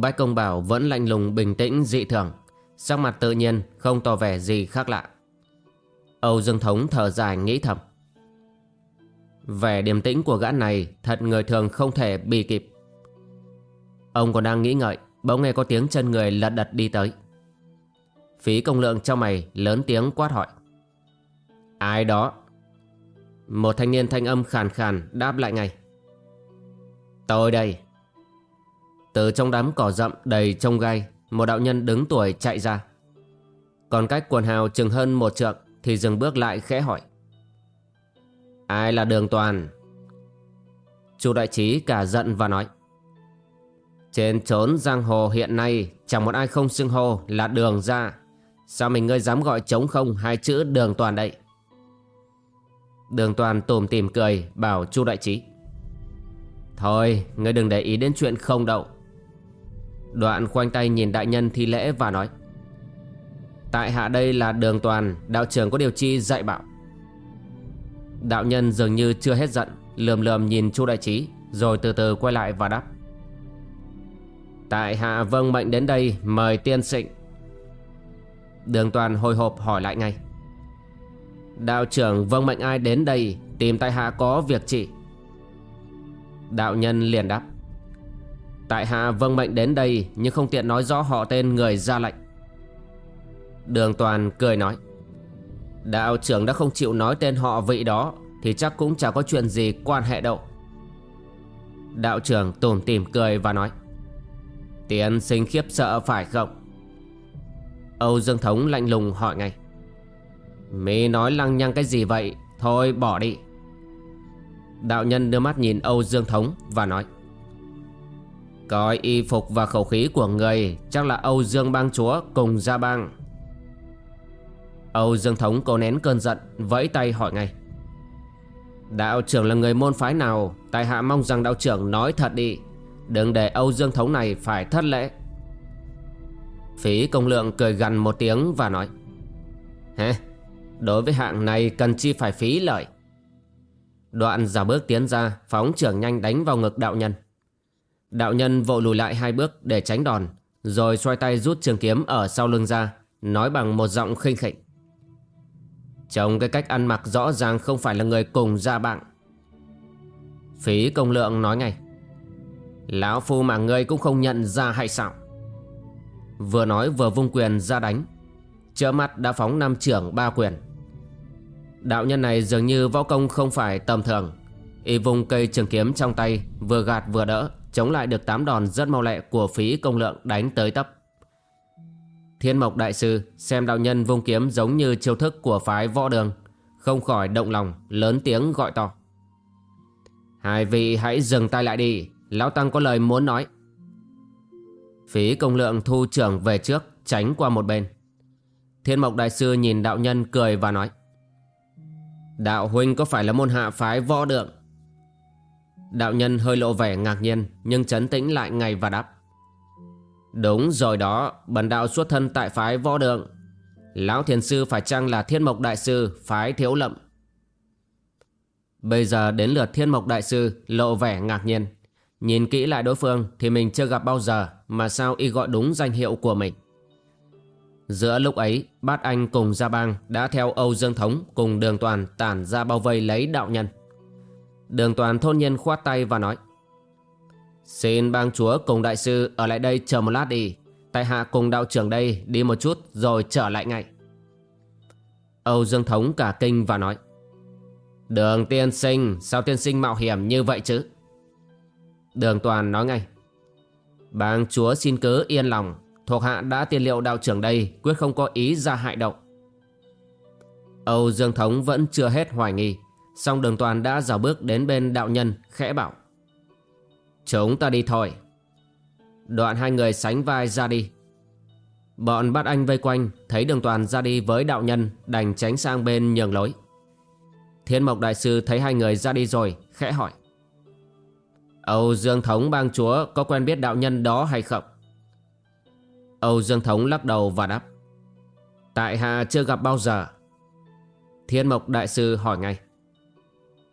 Bách Công Bảo vẫn lạnh lùng, bình tĩnh, dị thường. Sắc mặt tự nhiên, không tỏ vẻ gì khác lạ. Âu Dương Thống thở dài, nghĩ thầm. Vẻ điềm tĩnh của gã này Thật người thường không thể bị kịp. Ông còn đang nghĩ ngợi, Bỗng nghe có tiếng chân người lật đật đi tới. Phí công lượng trong mày, Lớn tiếng quát hỏi. Ai đó? Một thanh niên thanh âm khàn khàn đáp lại ngay. Tôi đây từ trong đám cỏ rậm đầy trông gai, Một đạo nhân đứng tuổi chạy ra. Còn cách quần hào chừng hơn một trượng Thì dừng bước lại khẽ hỏi. Ai là đường toàn? Chu đại trí cả giận và nói. Trên trốn giang hồ hiện nay, Chẳng một ai không xưng hô là đường ra. Sao mình ngươi dám gọi trống không Hai chữ đường toàn đây? Đường toàn tùm tìm cười, Bảo chu đại trí Thôi, ngươi đừng để ý đến chuyện không đậu. Đoạn khoanh tay nhìn đại nhân thi lễ và nói, Tại hạ đây là đường toàn, Đạo trưởng có điều chi dạy bảo. Đạo nhân dường như chưa hết giận, Lườm lườm nhìn chu đại trí, Rồi từ từ quay lại và đáp, Tại hạ vâng mệnh đến đây, Mời tiên sịnh Đường toàn hồi hộp hỏi lại ngay, Đạo trưởng vâng mệnh ai đến đây Tìm tại hạ có việc trị Đạo nhân liền đáp Tại hạ vâng mệnh đến đây, Nhưng không tiện nói rõ họ tên người ra lệnh. Đường toàn cười nói, Đạo trưởng đã không chịu nói tên họ vị đó, Thì chắc cũng chẳng có chuyện gì quan hệ đâu. Đạo trưởng tủm tỉm cười và nói Tiến sinh khiếp sợ phải không? Âu Dương Thống lạnh lùng hỏi ngay Mỹ nói lăng nhăng cái gì vậy? Thôi bỏ đi. Đạo nhân đưa mắt nhìn Âu Dương Thống và nói Coi y phục và khẩu khí của người, Chắc là Âu Dương bang chúa cùng gia bang. Âu Dương Thống cố nén cơn giận, Vẫy tay hỏi ngay. Đạo trưởng là người môn phái nào? Tại hạ mong rằng đạo trưởng nói thật đi. Đừng để Âu Dương Thống này phải thất lễ. Phí công lượng cười gần một tiếng và nói. Hả Đối với hạng này cần chi phải phí lợi? Đoạn giả bước tiến ra, Phóng trưởng nhanh đánh vào ngực đạo nhân. Đạo nhân vội lùi lại hai bước để tránh đòn, Rồi xoay tay rút trường kiếm ở sau lưng ra, Nói bằng một giọng khinh khỉnh Trông cái cách ăn mặc rõ ràng không phải là người cùng gia bạn. Phí công lượng nói ngay. Lão phu mà ngươi cũng không nhận ra hay sao? Vừa nói vừa vung quyền ra đánh. Chợ mắt đã phóng năm trưởng ba quyền. Đạo nhân này dường như võ công không phải tầm thường. Y vùng cây trường kiếm trong tay, Vừa gạt vừa đỡ. Chống lại được tám đòn rất mau lẹ của phí công lượng đánh tới tấp. Thiên mộc đại sư Xem đạo nhân vung kiếm giống như chiêu thức của phái võ đường, Không khỏi động lòng, Lớn tiếng gọi to. Hai vị hãy dừng tay lại đi, Lão Tăng có lời muốn nói. Phí công lượng thu trưởng về trước, Tránh qua một bên. Thiên mộc đại sư nhìn đạo nhân cười và nói, Đạo huynh có phải là môn hạ phái võ đường Đạo nhân hơi lộ vẻ ngạc nhiên, Nhưng chấn tĩnh lại ngay và đáp. Đúng rồi đó, Bần đạo xuất thân tại phái võ đường. Lão thiền sư phải chăng là thiên mộc đại sư, Phái thiếu lậm? Bây giờ đến lượt thiên mộc đại sư, Lộ vẻ ngạc nhiên. Nhìn kỹ lại đối phương Thì mình chưa gặp bao giờ, Mà sao y gọi đúng danh hiệu của mình? Giữa lúc ấy, Bát Anh cùng Gia Bang Đã theo Âu Dương Thống Cùng đường toàn tản ra bao vây lấy đạo nhân. Đường toàn thôn nhân khoát tay và nói, Xin bang chúa cùng đại sư ở lại đây chờ một lát đi. Tại hạ cùng đạo trưởng đây đi một chút rồi trở lại ngay. Âu Dương Thống cả kinh và nói, Đường tiên sinh, Sao tiên sinh mạo hiểm như vậy chứ? Đường toàn nói ngay, Bang chúa xin cứ yên lòng. Thuộc hạ đã tiên liệu đạo trưởng đây, Quyết không có ý ra hại động Âu Dương Thống vẫn chưa hết hoài nghi. Xong đường toàn đã dào bước đến bên đạo nhân, Khẽ bảo. Chúng ta đi thôi. Đoạn hai người sánh vai ra đi. Bọn bắt anh vây quanh, Thấy đường toàn ra đi với đạo nhân, Đành tránh sang bên nhường lối. Thiên mộc đại sư thấy hai người ra đi rồi, Khẽ hỏi. Âu Dương Thống bang chúa Có quen biết đạo nhân đó hay không? Âu Dương Thống lắc đầu và đáp. Tại hạ chưa gặp bao giờ. Thiên mộc đại sư hỏi ngay.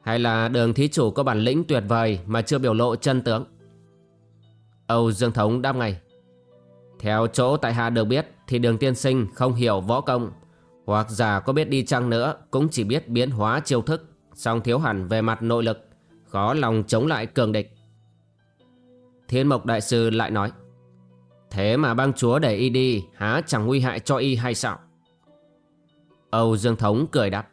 Hay là đường thí chủ có bản lĩnh tuyệt vời Mà chưa biểu lộ chân tướng? Âu Dương Thống đáp ngay. Theo chỗ tại hạ được biết Thì đường tiên sinh không hiểu võ công. Hoặc giả có biết đi chăng nữa Cũng chỉ biết biến hóa chiêu thức, song thiếu hẳn về mặt nội lực, Khó lòng chống lại cường địch. Thiên Mộc Đại Sư lại nói, Thế mà bang chúa để y đi, Há chẳng nguy hại cho y hay sao? Âu Dương Thống cười đáp,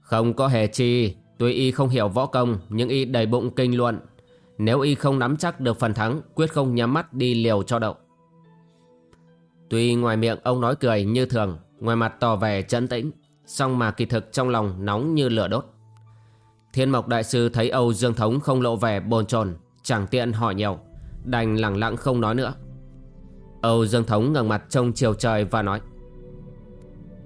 Không có hề chi Tuy y không hiểu võ công, Nhưng y đầy bụng kinh luận. Nếu y không nắm chắc được phần thắng, Quyết không nhắm mắt đi liều cho đậu. Tuy ngoài miệng ông nói cười như thường, Ngoài mặt tỏ vẻ trấn tĩnh, song mà kỳ thực trong lòng nóng như lửa đốt. Thiên Mộc Đại Sư thấy Âu Dương Thống không lộ vẻ bồn chồn, Chẳng tiện hỏi nhiều, Đành lặng lặng không nói nữa. Âu Dương Thống ngẩng mặt trông chiều trời và nói,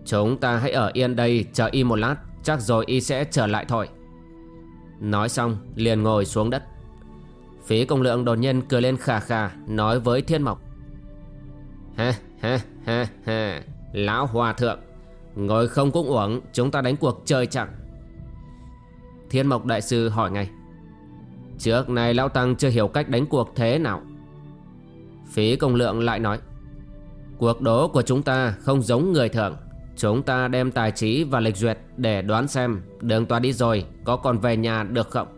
Chúng ta hãy ở yên đây chờ y một lát, Chắc rồi y sẽ trở lại thôi. Nói xong, liền ngồi xuống đất. Phí công lượng đột nhiên cười lên khà khà, Nói với thiên mộc. Ha ha ha ha Lão hòa thượng, Ngồi không cũng uổng, Chúng ta đánh cuộc chơi chẳng Thiên mộc đại sư hỏi ngay. Trước này lão tăng chưa hiểu cách đánh cuộc thế nào. Phí công lượng lại nói. Cuộc đố của chúng ta không giống người thường. Chúng ta đem tài trí và lịch duyệt để đoán xem Đường tòa đi rồi có còn về nhà được không?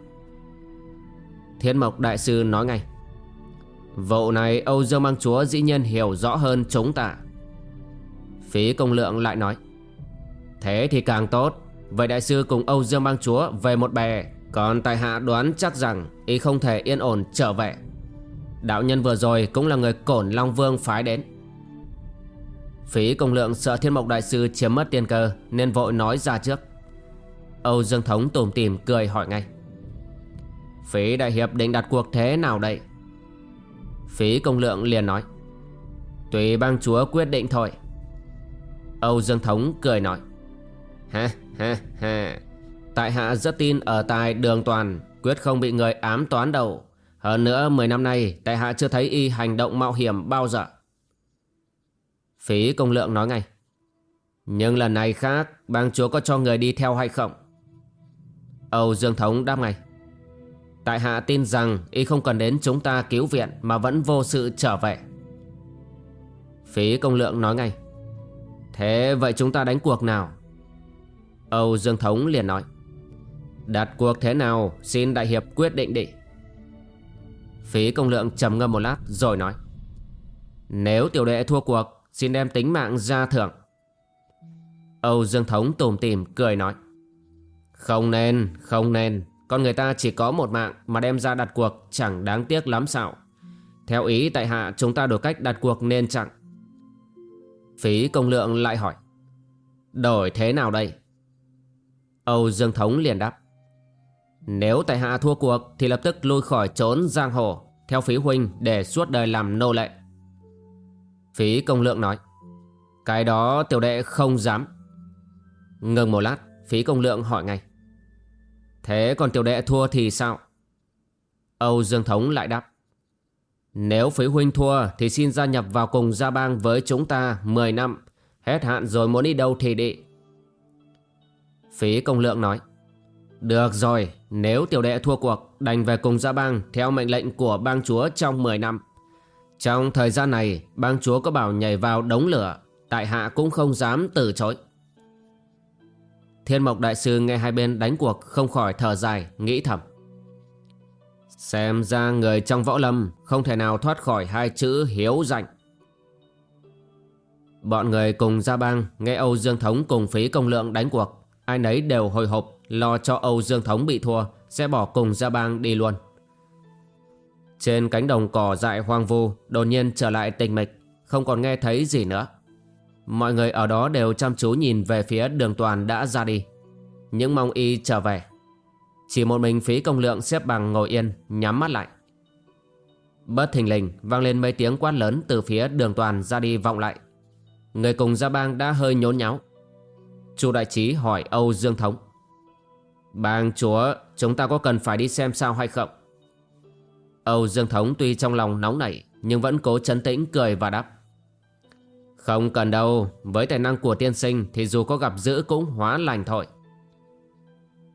Thiên Mộc Đại Sư nói ngay. Vụ này Âu Dương Mang Chúa dĩ nhiên hiểu rõ hơn chúng ta. Phí công lượng lại nói. Thế thì càng tốt. Vậy Đại Sư cùng Âu Dương Mang Chúa về một bè. Còn tại hạ đoán chắc rằng Y không thể yên ổn trở về. Đạo nhân vừa rồi cũng là người cổn Long Vương phái đến. Phí công lượng sợ Thiên Mộc Đại Sư chiếm mất tiên cơ, Nên vội nói ra trước. Âu Dương Thống tủm tìm cười hỏi ngay. Phí đại hiệp định đặt cuộc thế nào đây? Phí công lượng liền nói. Tùy bang chúa quyết định thôi. Âu Dương Thống cười nói. Ha ha ha Tại hạ rất tin ở tài đường toàn, Quyết không bị người ám toán đầu Hơn nữa 10 năm nay, Tại hạ chưa thấy y hành động mạo hiểm bao giờ. Phí công lượng nói ngay Nhưng lần này khác, Bang chúa có cho người đi theo hay không Âu Dương Thống đáp ngay Tại hạ tin rằng y không cần đến chúng ta cứu viện mà vẫn vô sự trở về. Phí công lượng nói ngay. Thế vậy chúng ta đánh cuộc nào? Âu Dương Thống liền nói. Đặt cuộc thế nào, xin đại hiệp quyết định đi. Phí công lượng trầm ngâm một lát rồi nói. Nếu tiểu đệ thua cuộc xin đem tính mạng ra thưởng. Âu Dương Thống tùm tìm cười nói. Không nên, không nên. Con người ta chỉ có một mạng mà đem ra đặt cuộc chẳng đáng tiếc lắm sao. Theo ý tại hạ chúng ta đổi cách đặt cuộc nên chẳng. Phí công lượng lại hỏi. Đổi thế nào đây? Âu Dương Thống liền đáp. Nếu tại hạ thua cuộc thì lập tức lui khỏi trốn giang hồ theo phí huynh để suốt đời làm nô lệ. Phí công lượng nói. Cái đó tiểu đệ không dám. Ngừng một lát, phí công lượng hỏi ngay. Thế còn tiểu đệ thua thì sao? Âu Dương Thống lại đáp. Nếu phí huynh thua thì xin gia nhập vào cùng gia bang với chúng ta 10 năm. Hết hạn rồi muốn đi đâu thì đi. Phí công lượng nói. Được rồi, nếu tiểu đệ thua cuộc, đành về cùng gia bang theo mệnh lệnh của bang chúa trong 10 năm. Trong thời gian này, bang chúa có bảo nhảy vào đống lửa, tại hạ cũng không dám từ chối. Thiên Mộc Đại Sư nghe hai bên đánh cuộc không khỏi thở dài, nghĩ thầm. Xem ra người trong võ lâm không thể nào thoát khỏi hai chữ hiếu dạnh Bọn người cùng gia bang nghe Âu Dương Thống cùng phí công lượng đánh cuộc. Ai nấy đều hồi hộp lo cho Âu Dương Thống bị thua sẽ bỏ cùng gia bang đi luôn. Trên cánh đồng cỏ dại hoang vu đột nhiên trở lại tình mịch, không còn nghe thấy gì nữa. Mọi người ở đó đều chăm chú nhìn về phía đường toàn đã ra đi. Những mong y trở về. Chỉ một mình phí công lượng xếp bằng ngồi yên, nhắm mắt lại. Bất thình lình vang lên mấy tiếng quát lớn từ phía đường toàn ra đi vọng lại. Người cùng gia bang đã hơi nhốn nháo. Chu đại trí hỏi Âu Dương Thống. Bang chúa, chúng ta có cần phải đi xem sao hay không? Âu Dương Thống tuy trong lòng nóng nảy nhưng vẫn cố chấn tĩnh cười và đáp. Không cần đâu, với tài năng của tiên sinh thì dù có gặp dữ cũng hóa lành thôi.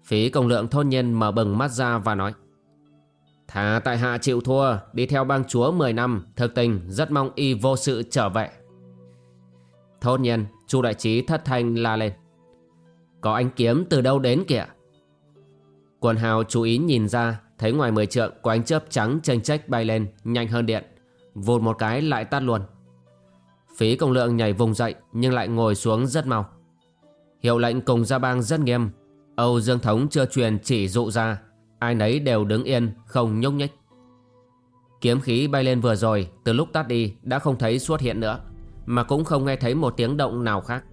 Phí công lượng thôn nhân mở bừng mắt ra và nói. Thà tại hạ chịu thua, đi theo bang chúa 10 năm, thực tình rất mong y vô sự trở về. Thôn nhân, chu đại trí thất thanh la lên. Có anh kiếm từ đâu đến kìa? Quần hào chú ý nhìn ra, thấy ngoài mười trượng có ánh chớp trắng chênh chách bay lên, nhanh hơn điện. Vụt một cái lại tắt luôn. Phí công lượng nhảy vùng dậy nhưng lại ngồi xuống rất mau. Hiệu lệnh cùng gia bang rất nghiêm. Âu Dương Thống chưa truyền chỉ dụ ra. Ai nấy đều đứng yên, không nhúc nhích. Kiếm khí bay lên vừa rồi, từ lúc tắt đi đã không thấy xuất hiện nữa. Mà cũng không nghe thấy một tiếng động nào khác.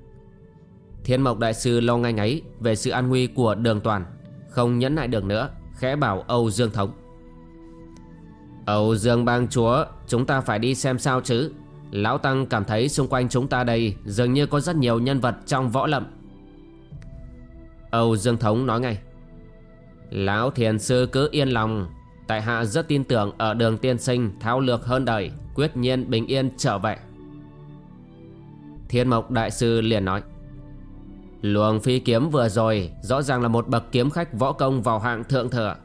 Thiên Mộc Đại Sư lo ngay ngáy về sự an nguy của đường toàn. Không nhẫn nại được nữa, khẽ bảo Âu Dương Thống. Âu Dương bang chúa, chúng ta phải đi xem sao chứ. Lão Tăng cảm thấy xung quanh chúng ta đây dường như có rất nhiều nhân vật trong võ lâm. Âu Dương Thống nói ngay. Lão Thiền Sư cứ yên lòng, tại hạ rất tin tưởng ở đường tiên sinh tháo lược hơn đời, quyết nhiên bình yên trở về. Thiên Mộc Đại Sư liền nói. Luồng phi kiếm vừa rồi rõ ràng là một bậc kiếm khách võ công vào hạng thượng thừa.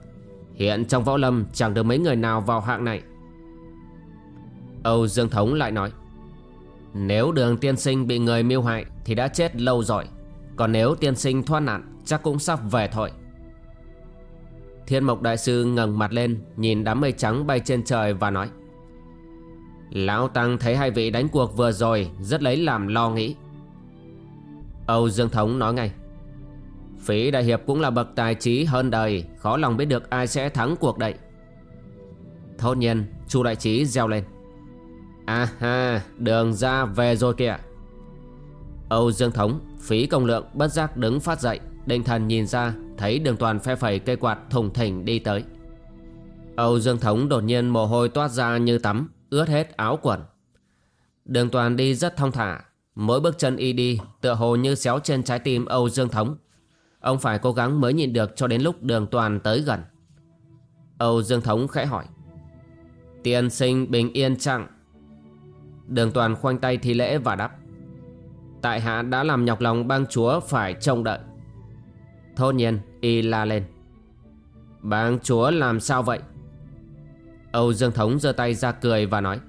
Hiện trong võ lâm chẳng được mấy người nào vào hạng này. Âu Dương Thống lại nói, Nếu đường tiên sinh bị người mưu hại Thì đã chết lâu rồi, Còn nếu tiên sinh thoát nạn Chắc cũng sắp về thôi Thiên Mộc Đại Sư ngẩng mặt lên, Nhìn đám mây trắng bay trên trời và nói, Lão Tăng thấy hai vị đánh cuộc vừa rồi Rất lấy làm lo nghĩ Âu Dương Thống nói ngay Phí Đại Hiệp cũng là bậc tài trí hơn đời Khó lòng biết được ai sẽ thắng cuộc đậy Thốt nhiên Chu Đại Trí reo lên À ha, đường ra về rồi kìa. Âu Dương Thống, phí công lượng bất giác đứng phát dậy, định thần nhìn ra, thấy đường toàn phe phẩy cây quạt thùng thỉnh đi tới. Âu Dương Thống đột nhiên mồ hôi toát ra như tắm, ướt hết áo quần. Đường toàn đi rất thong thả, mỗi bước chân y đi, tựa hồ như xéo trên trái tim Âu Dương Thống. Ông phải cố gắng mới nhìn được cho đến lúc đường toàn tới gần. Âu Dương Thống khẽ hỏi. Tiên sinh bình yên chăng? Đường toàn khoanh tay thi lễ và đáp Tại hạ đã làm nhọc lòng bang chúa phải trông đợi Thốt nhiên, y la lên Bang chúa làm sao vậy Âu Dương Thống giơ tay ra cười và nói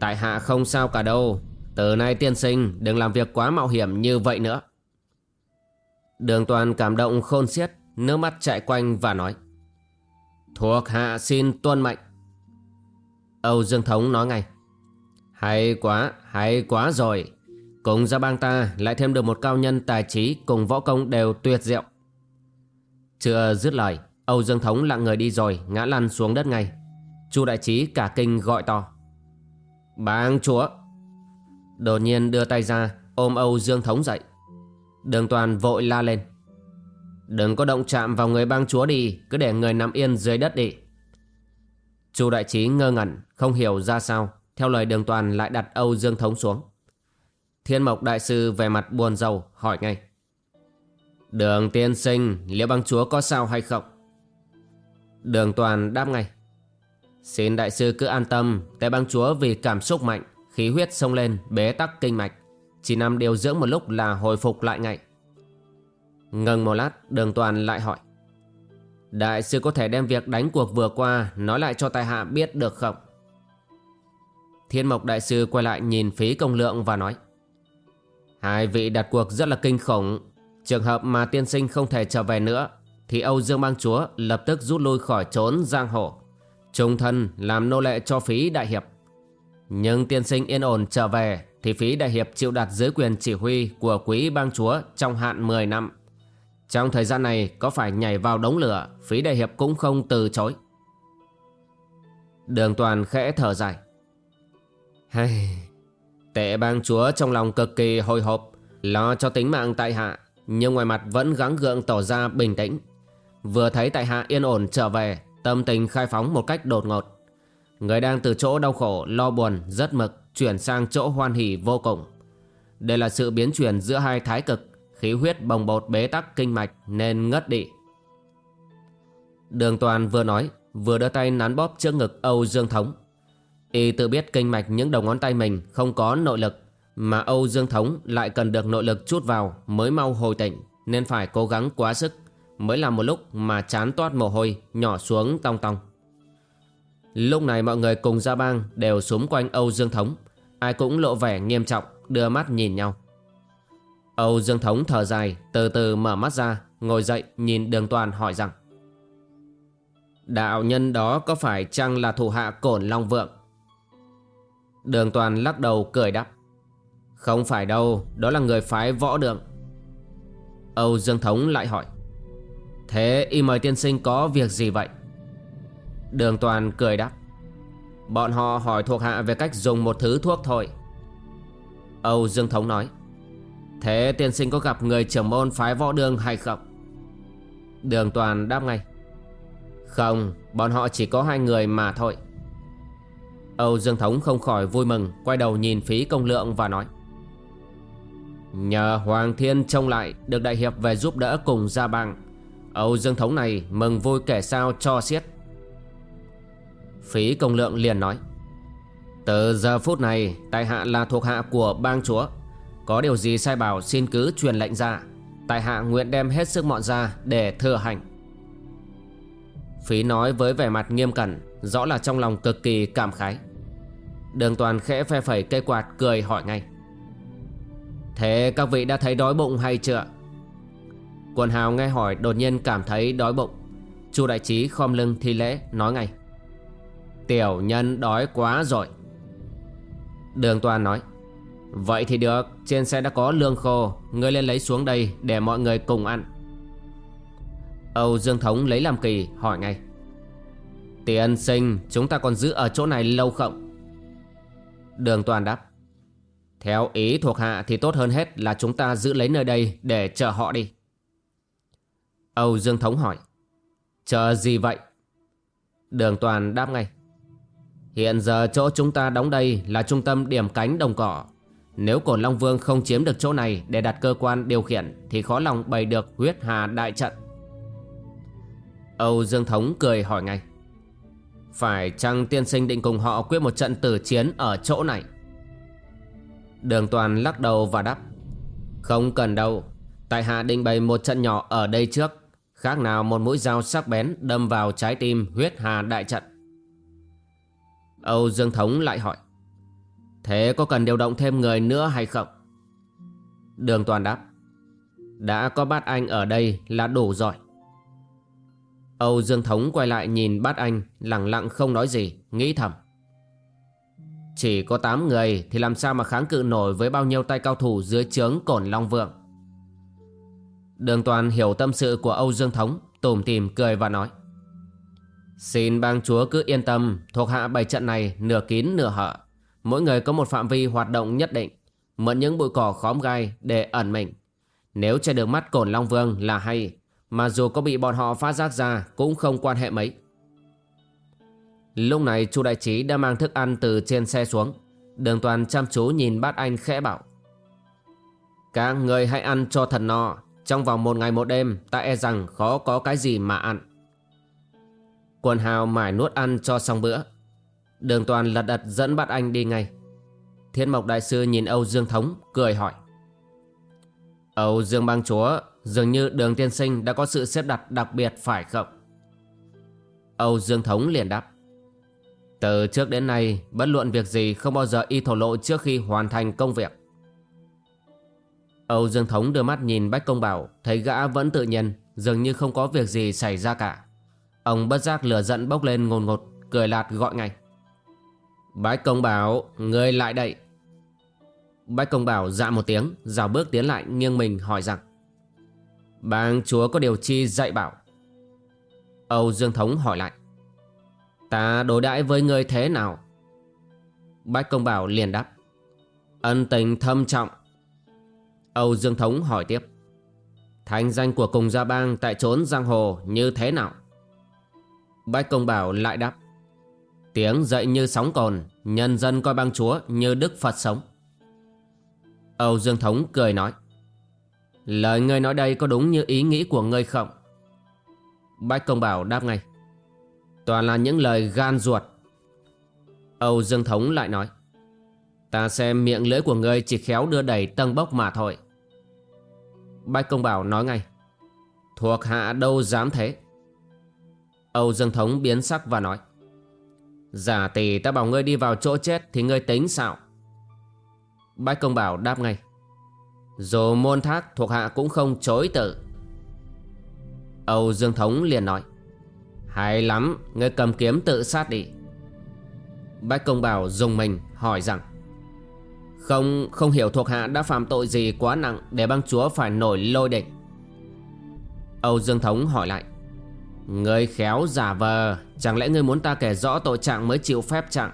Tại hạ không sao cả đâu từ nay tiên sinh đừng làm việc quá mạo hiểm như vậy nữa Đường toàn cảm động khôn xiết Nước mắt chạy quanh và nói Thuộc hạ xin tuân mệnh Âu Dương Thống nói ngay hay quá, hay quá rồi. Cùng ra bang ta lại thêm được một cao nhân tài trí cùng võ công đều tuyệt diệu. Chưa dứt lời, Âu Dương Thống lặng người đi rồi, ngã lăn xuống đất ngay. Chu đại trí cả kinh gọi to. Bang chúa! Đột nhiên đưa tay ra, ôm Âu Dương Thống dậy. Đường toàn vội la lên. Đừng có động chạm vào người bang chúa đi, cứ để người nằm yên dưới đất đi. Chu đại trí ngơ ngẩn, không hiểu ra sao, theo lời đường toàn lại đặt Âu Dương Thống xuống Thiên Mộc Đại Sư về mặt buồn rầu hỏi ngay Đường tiên sinh liệu băng chúa có sao hay không Đường toàn đáp ngay Xin đại sư cứ an tâm tại băng chúa vì cảm xúc mạnh Khí huyết sông lên, bế tắc kinh mạch. Chỉ nằm điều dưỡng một lúc là hồi phục lại ngay. Ngừng một lát, đường toàn lại hỏi. Đại sư có thể đem việc đánh cuộc vừa qua, Nói lại cho tài hạ biết được không? Thiên Mộc Đại Sư quay lại nhìn phí công lượng và nói. Hai vị đặt cuộc rất là kinh khủng. Trường hợp mà tiên sinh không thể trở về nữa, Thì Âu Dương Bang Chúa lập tức rút lui khỏi trốn giang hồ. Trung thân làm nô lệ cho phí đại hiệp. Nhưng tiên sinh yên ổn trở về, Thì phí đại hiệp chịu đặt dưới quyền chỉ huy Của quý bang chúa trong hạn 10 năm. Trong thời gian này, Có phải nhảy vào đống lửa, Phí đại hiệp cũng không từ chối. Đường toàn khẽ thở dài. Hay Tệ bang chúa trong lòng cực kỳ hồi hộp, Lo cho tính mạng tại hạ, Nhưng ngoài mặt vẫn gắng gượng tỏ ra bình tĩnh. Vừa thấy tại hạ yên ổn trở về, Tâm tình khai phóng một cách đột ngột. Người đang từ chỗ đau khổ, lo buồn, rất mực Chuyển sang chỗ hoan hỉ vô cùng. Đây là sự biến chuyển giữa hai thái cực. Khí huyết bồng bột bế tắc kinh mạch Nên ngất đi. Đường toàn vừa nói Vừa đưa tay nắn bóp trước ngực Âu Dương Thống. Y tự biết kinh mạch những đầu ngón tay mình không có nội lực Mà Âu Dương Thống lại cần được nội lực chút vào mới mau hồi tỉnh Nên phải cố gắng quá sức Mới làm một lúc mà chán toát mồ hôi nhỏ xuống tong tong. Lúc này mọi người cùng ra bang đều xuống quanh Âu Dương Thống. Ai cũng lộ vẻ nghiêm trọng, đưa mắt nhìn nhau. Âu Dương Thống thở dài, từ từ mở mắt ra, Ngồi dậy, nhìn đường toàn hỏi rằng, Đạo nhân đó có phải chăng là thủ hạ cổn Long Vượng? Đường toàn lắc đầu cười đáp, Không phải đâu, Đó là người phái võ đường. Âu Dương Thống lại hỏi, Thế y mời tiên sinh có việc gì vậy? Đường toàn cười đáp. Bọn họ hỏi thuộc hạ về cách dùng một thứ thuốc thôi. Âu Dương Thống nói. Thế tiên sinh có gặp người trưởng môn phái võ đường hay không? Đường toàn đáp ngay. Không, Bọn họ chỉ có hai người mà thôi. Âu Dương Thống không khỏi vui mừng, Quay đầu nhìn phí công lượng và nói. Nhờ Hoàng Thiên trông lại, Được đại hiệp về giúp đỡ cùng gia bang. Âu Dương Thống này mừng vui kể sao cho xiết. Phí công lượng liền nói, Từ giờ phút này, Tại hạ là thuộc hạ của bang chúa. Có điều gì sai bảo xin cứ truyền lệnh ra. Tại hạ nguyện đem hết sức mọn ra Để thừa hành. Phí nói với vẻ mặt nghiêm cẩn, Rõ là trong lòng cực kỳ cảm khái. Đường toàn khẽ phe phẩy cây quạt cười hỏi ngay, Thế các vị đã thấy đói bụng hay chưa? Quần hào nghe hỏi đột nhiên cảm thấy đói bụng. Chu đại trí khom lưng thi lễ nói ngay Tiểu nhân đói quá rồi. Đường toàn nói, Vậy thì được, Trên xe đã có lương khô, Ngươi lên lấy xuống đây để mọi người cùng ăn. Âu Dương Thống lấy làm kỳ, hỏi ngay, Tiền sinh, chúng ta còn giữ ở chỗ này lâu không? Đường toàn đáp, Theo ý thuộc hạ thì tốt hơn hết là chúng ta giữ lấy nơi đây để chờ họ đi. Âu Dương Thống hỏi, Chờ gì vậy? Đường toàn đáp ngay Hiện giờ chỗ chúng ta đóng đây là trung tâm điểm cánh đồng cỏ. Nếu Cổn Long Vương không chiếm được chỗ này để đặt cơ quan điều khiển, Thì khó lòng bày được huyết hà đại trận. Âu Dương Thống cười hỏi ngay. Phải chăng tiên sinh định cùng họ quyết một trận tử chiến ở chỗ này? Đường toàn lắc đầu và đáp. Không cần đâu. Tại hạ định bày một trận nhỏ ở đây trước. Khác nào một mũi dao sắc bén đâm vào trái tim huyết hà đại trận. Âu Dương Thống lại hỏi, Thế có cần điều động thêm người nữa hay không? Đường toàn đáp, Đã có bát anh ở đây là đủ rồi Âu Dương Thống quay lại nhìn bát anh Lặng lặng không nói gì, Nghĩ thầm, Chỉ có 8 người Thì làm sao mà kháng cự nổi Với bao nhiêu tay cao thủ dưới trướng cổn Long Vượng Đường toàn hiểu tâm sự của Âu Dương Thống Tùm tìm cười và nói Xin bang chúa cứ yên tâm, Thuộc hạ bày trận này nửa kín nửa hở. Mỗi người có một phạm vi hoạt động nhất định, Mượn những bụi cỏ khóm gai để ẩn mình. Nếu che được mắt cổn Long Vương là hay, mà dù có bị bọn họ phát giác ra Cũng không quan hệ mấy. Lúc này chu đại trí đã mang thức ăn từ trên xe xuống. Đường toàn chăm chú nhìn bát anh khẽ bảo. Các người hãy ăn cho thật no, Trong vòng một ngày một đêm Ta e rằng khó có cái gì mà ăn. Quần hào mải nuốt ăn cho xong bữa. Đường toàn lật đật dẫn bát anh đi ngay. Thiên mộc đại sư nhìn Âu Dương Thống, Cười hỏi. Âu Dương bang chúa, Dường như đường tiên sinh đã có sự xếp đặt đặc biệt phải không? Âu Dương Thống liền đáp. Từ trước đến nay, Bất luận việc gì không bao giờ y thổ lộ trước khi hoàn thành công việc. Âu Dương Thống đưa mắt nhìn Bách Công Bảo, Thấy gã vẫn tự nhiên, Dường như không có việc gì xảy ra cả. Ông bất giác lửa giận bốc lên ngồn ngột, Cười lạt gọi ngay. Bách công bảo Người lại đây. Bách công bảo dạ một tiếng Rào bước tiến lại, nghiêng mình hỏi rằng, Bang chúa có điều chi dạy bảo? Âu Dương Thống hỏi lại, Ta đối đãi với ngươi thế nào? Bách công bảo liền đáp, Ân tình thâm trọng. Âu Dương Thống hỏi tiếp thành danh của cùng gia bang tại trốn giang hồ như thế nào? Bách công bảo lại đáp. Tiếng dậy như sóng cồn, Nhân dân coi bang chúa như Đức Phật sống. Âu Dương Thống cười nói. Lời ngươi nói đây có đúng như ý nghĩ của ngươi không? Bách Công Bảo đáp ngay. Toàn là những lời gan ruột. Âu Dương Thống lại nói. Ta xem miệng lưỡi của ngươi chỉ khéo đưa đẩy tân bốc mà thôi. Bách Công Bảo nói ngay. Thuộc hạ đâu dám thế? Âu Dương Thống biến sắc và nói, Giả tỷ ta bảo ngươi đi vào chỗ chết Thì ngươi tính sao? Bách Công Bảo đáp ngay, Dù môn thác thuộc hạ cũng không chối từ. Âu Dương Thống liền nói, Hay lắm, Ngươi cầm kiếm tự sát đi. Bách Công Bảo dùng mình hỏi rằng, Không không hiểu thuộc hạ đã phạm tội gì quá nặng Để băng chúa phải nổi lôi địch? Âu Dương Thống hỏi lại người khéo giả vờ, Chẳng lẽ ngươi muốn ta kể rõ tội trạng mới chịu phép trạng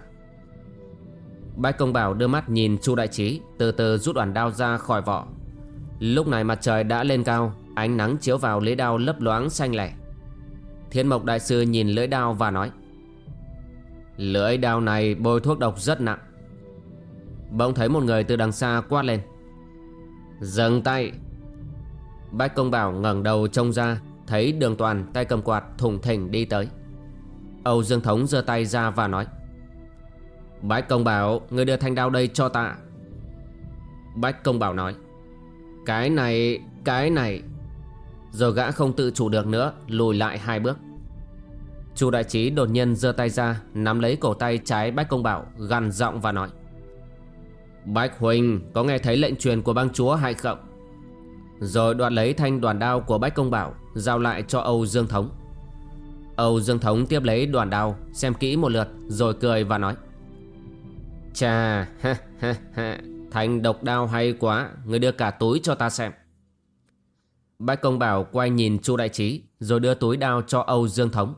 Bách công bảo đưa mắt nhìn Chu Đại Trí Từ từ rút đoàn đao ra khỏi vỏ. Lúc này mặt trời đã lên cao, Ánh nắng chiếu vào lưỡi đao lấp loáng xanh lẻ. Thiên mộc đại sư nhìn lưỡi đao và nói Lưỡi đao này bôi thuốc độc rất nặng. Bỗng thấy một người từ đằng xa quát lên, Dừng tay. Bách công bảo ngẩng đầu trông ra Thấy đường toàn tay cầm quạt thùng thình đi tới. Âu Dương Thống giơ tay ra và nói, Bách công bảo, Người đưa thanh đao đây cho ta. Bách công bảo nói, Cái này Cái này. Rồi gã không tự chủ được nữa, Lùi lại hai bước. Chu đại trí đột nhiên giơ tay ra, Nắm lấy cổ tay trái Bách công bảo, Gằn giọng và nói, Bách huynh có nghe thấy lệnh truyền của bang chúa hay không? Rồi đoạt lấy thanh đoàn đao của Bách công bảo, Giao lại cho Âu Dương Thống. Âu Dương Thống tiếp lấy đoàn đao, Xem kỹ một lượt, Rồi cười và nói. Chà, ha ha ha, thanh độc đao hay quá, Người đưa cả túi cho ta xem. Bách công bảo quay nhìn Chu Đại Trí, Rồi đưa túi đao cho Âu Dương Thống.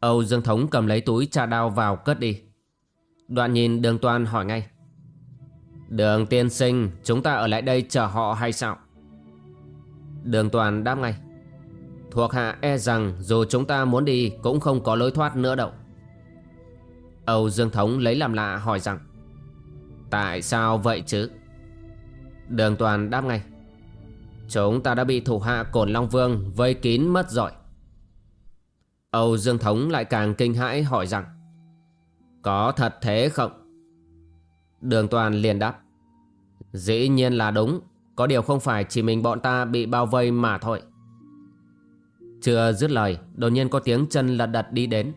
Âu Dương Thống cầm lấy túi trà đao vào cất đi. Đoạn nhìn đường toàn hỏi ngay. Đường tiên sinh, Chúng ta ở lại đây chờ họ hay sao? Đường toàn đáp ngay. Thuộc hạ e rằng dù chúng ta muốn đi Cũng không có lối thoát nữa đâu. Âu Dương Thống lấy làm lạ hỏi rằng, Tại sao vậy chứ? Đường toàn đáp ngay, Chúng ta đã bị thủ hạ Cổn Long Vương vây kín mất rồi. Âu Dương Thống lại càng kinh hãi hỏi rằng, Có thật thế không? Đường toàn liền đáp, Dĩ nhiên là đúng. Có điều không phải chỉ mình bọn ta bị bao vây mà thôi. Chưa dứt lời, Đột nhiên có tiếng chân lật đật đi đến.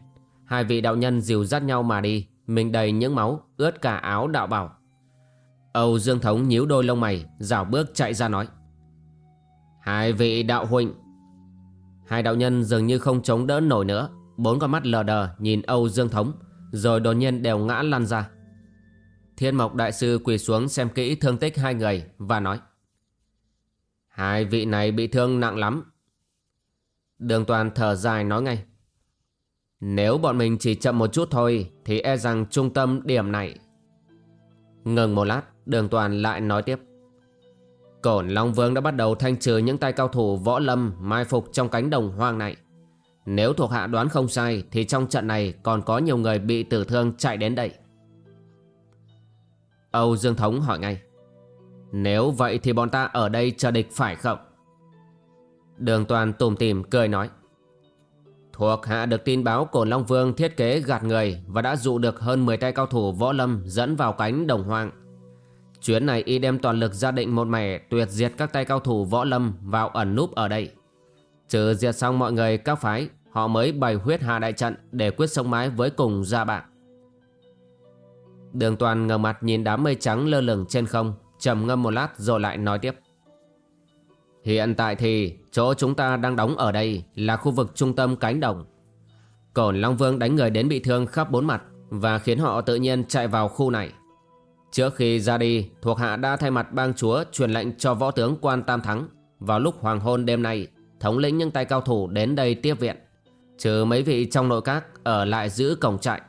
Hai vị đạo nhân dìu dắt nhau mà đi, Mình đầy những máu, Ướt cả áo đạo bảo. Âu Dương Thống nhíu đôi lông mày Dảo bước chạy ra nói. Hai vị đạo huynh. Hai đạo nhân dường như không chống đỡ nổi nữa. Bốn con mắt lờ đờ nhìn Âu Dương Thống, Rồi đột nhiên đều ngã lăn ra. Thiên Mộc Đại Sư quỳ xuống xem kỹ thương tích hai người Và nói. Hai vị này bị thương nặng lắm Đường toàn thở dài nói ngay Nếu bọn mình chỉ chậm một chút thôi, Thì e rằng trung tâm điểm này Ngừng một lát, Đường toàn lại nói tiếp Cổn Long Vương đã bắt đầu thanh trừ những tay cao thủ võ lâm, mai phục trong cánh đồng hoang này. Nếu thuộc hạ đoán không sai, thì trong trận này còn có nhiều người bị tử thương chạy đến đây. Âu Dương Thống hỏi ngay. Nếu vậy thì bọn ta ở đây chờ địch phải không? Đường toàn tùm tìm cười nói. Thuộc hạ được tin báo Cổn Long Vương thiết kế gạt người và đã dụ được hơn 10 tay cao thủ võ lâm dẫn vào cánh đồng hoang Chuyến này y đem toàn lực gia định một mẻ tuyệt diệt các tay cao thủ võ lâm vào ẩn núp ở đây. Trừ diệt xong mọi người các phái, họ mới bày huyết hạ đại trận để quyết sống mái với cùng gia bạn. Đường toàn ngờ mặt nhìn đám mây trắng lơ lửng trên không, trầm ngâm một lát rồi lại nói tiếp. Hiện tại thì chỗ chúng ta đang đóng ở đây là khu vực trung tâm cánh đồng. Cổn Long Vương đánh người đến bị thương khắp bốn mặt, Và khiến họ tự nhiên chạy vào khu này Trước khi ra đi Thuộc hạ đã thay mặt bang chúa Truyền lệnh cho võ tướng quan Tam Thắng Vào lúc hoàng hôn đêm nay Thống lĩnh những tay cao thủ đến đây tiếp viện Trừ mấy vị trong nội các Ở lại giữ cổng trại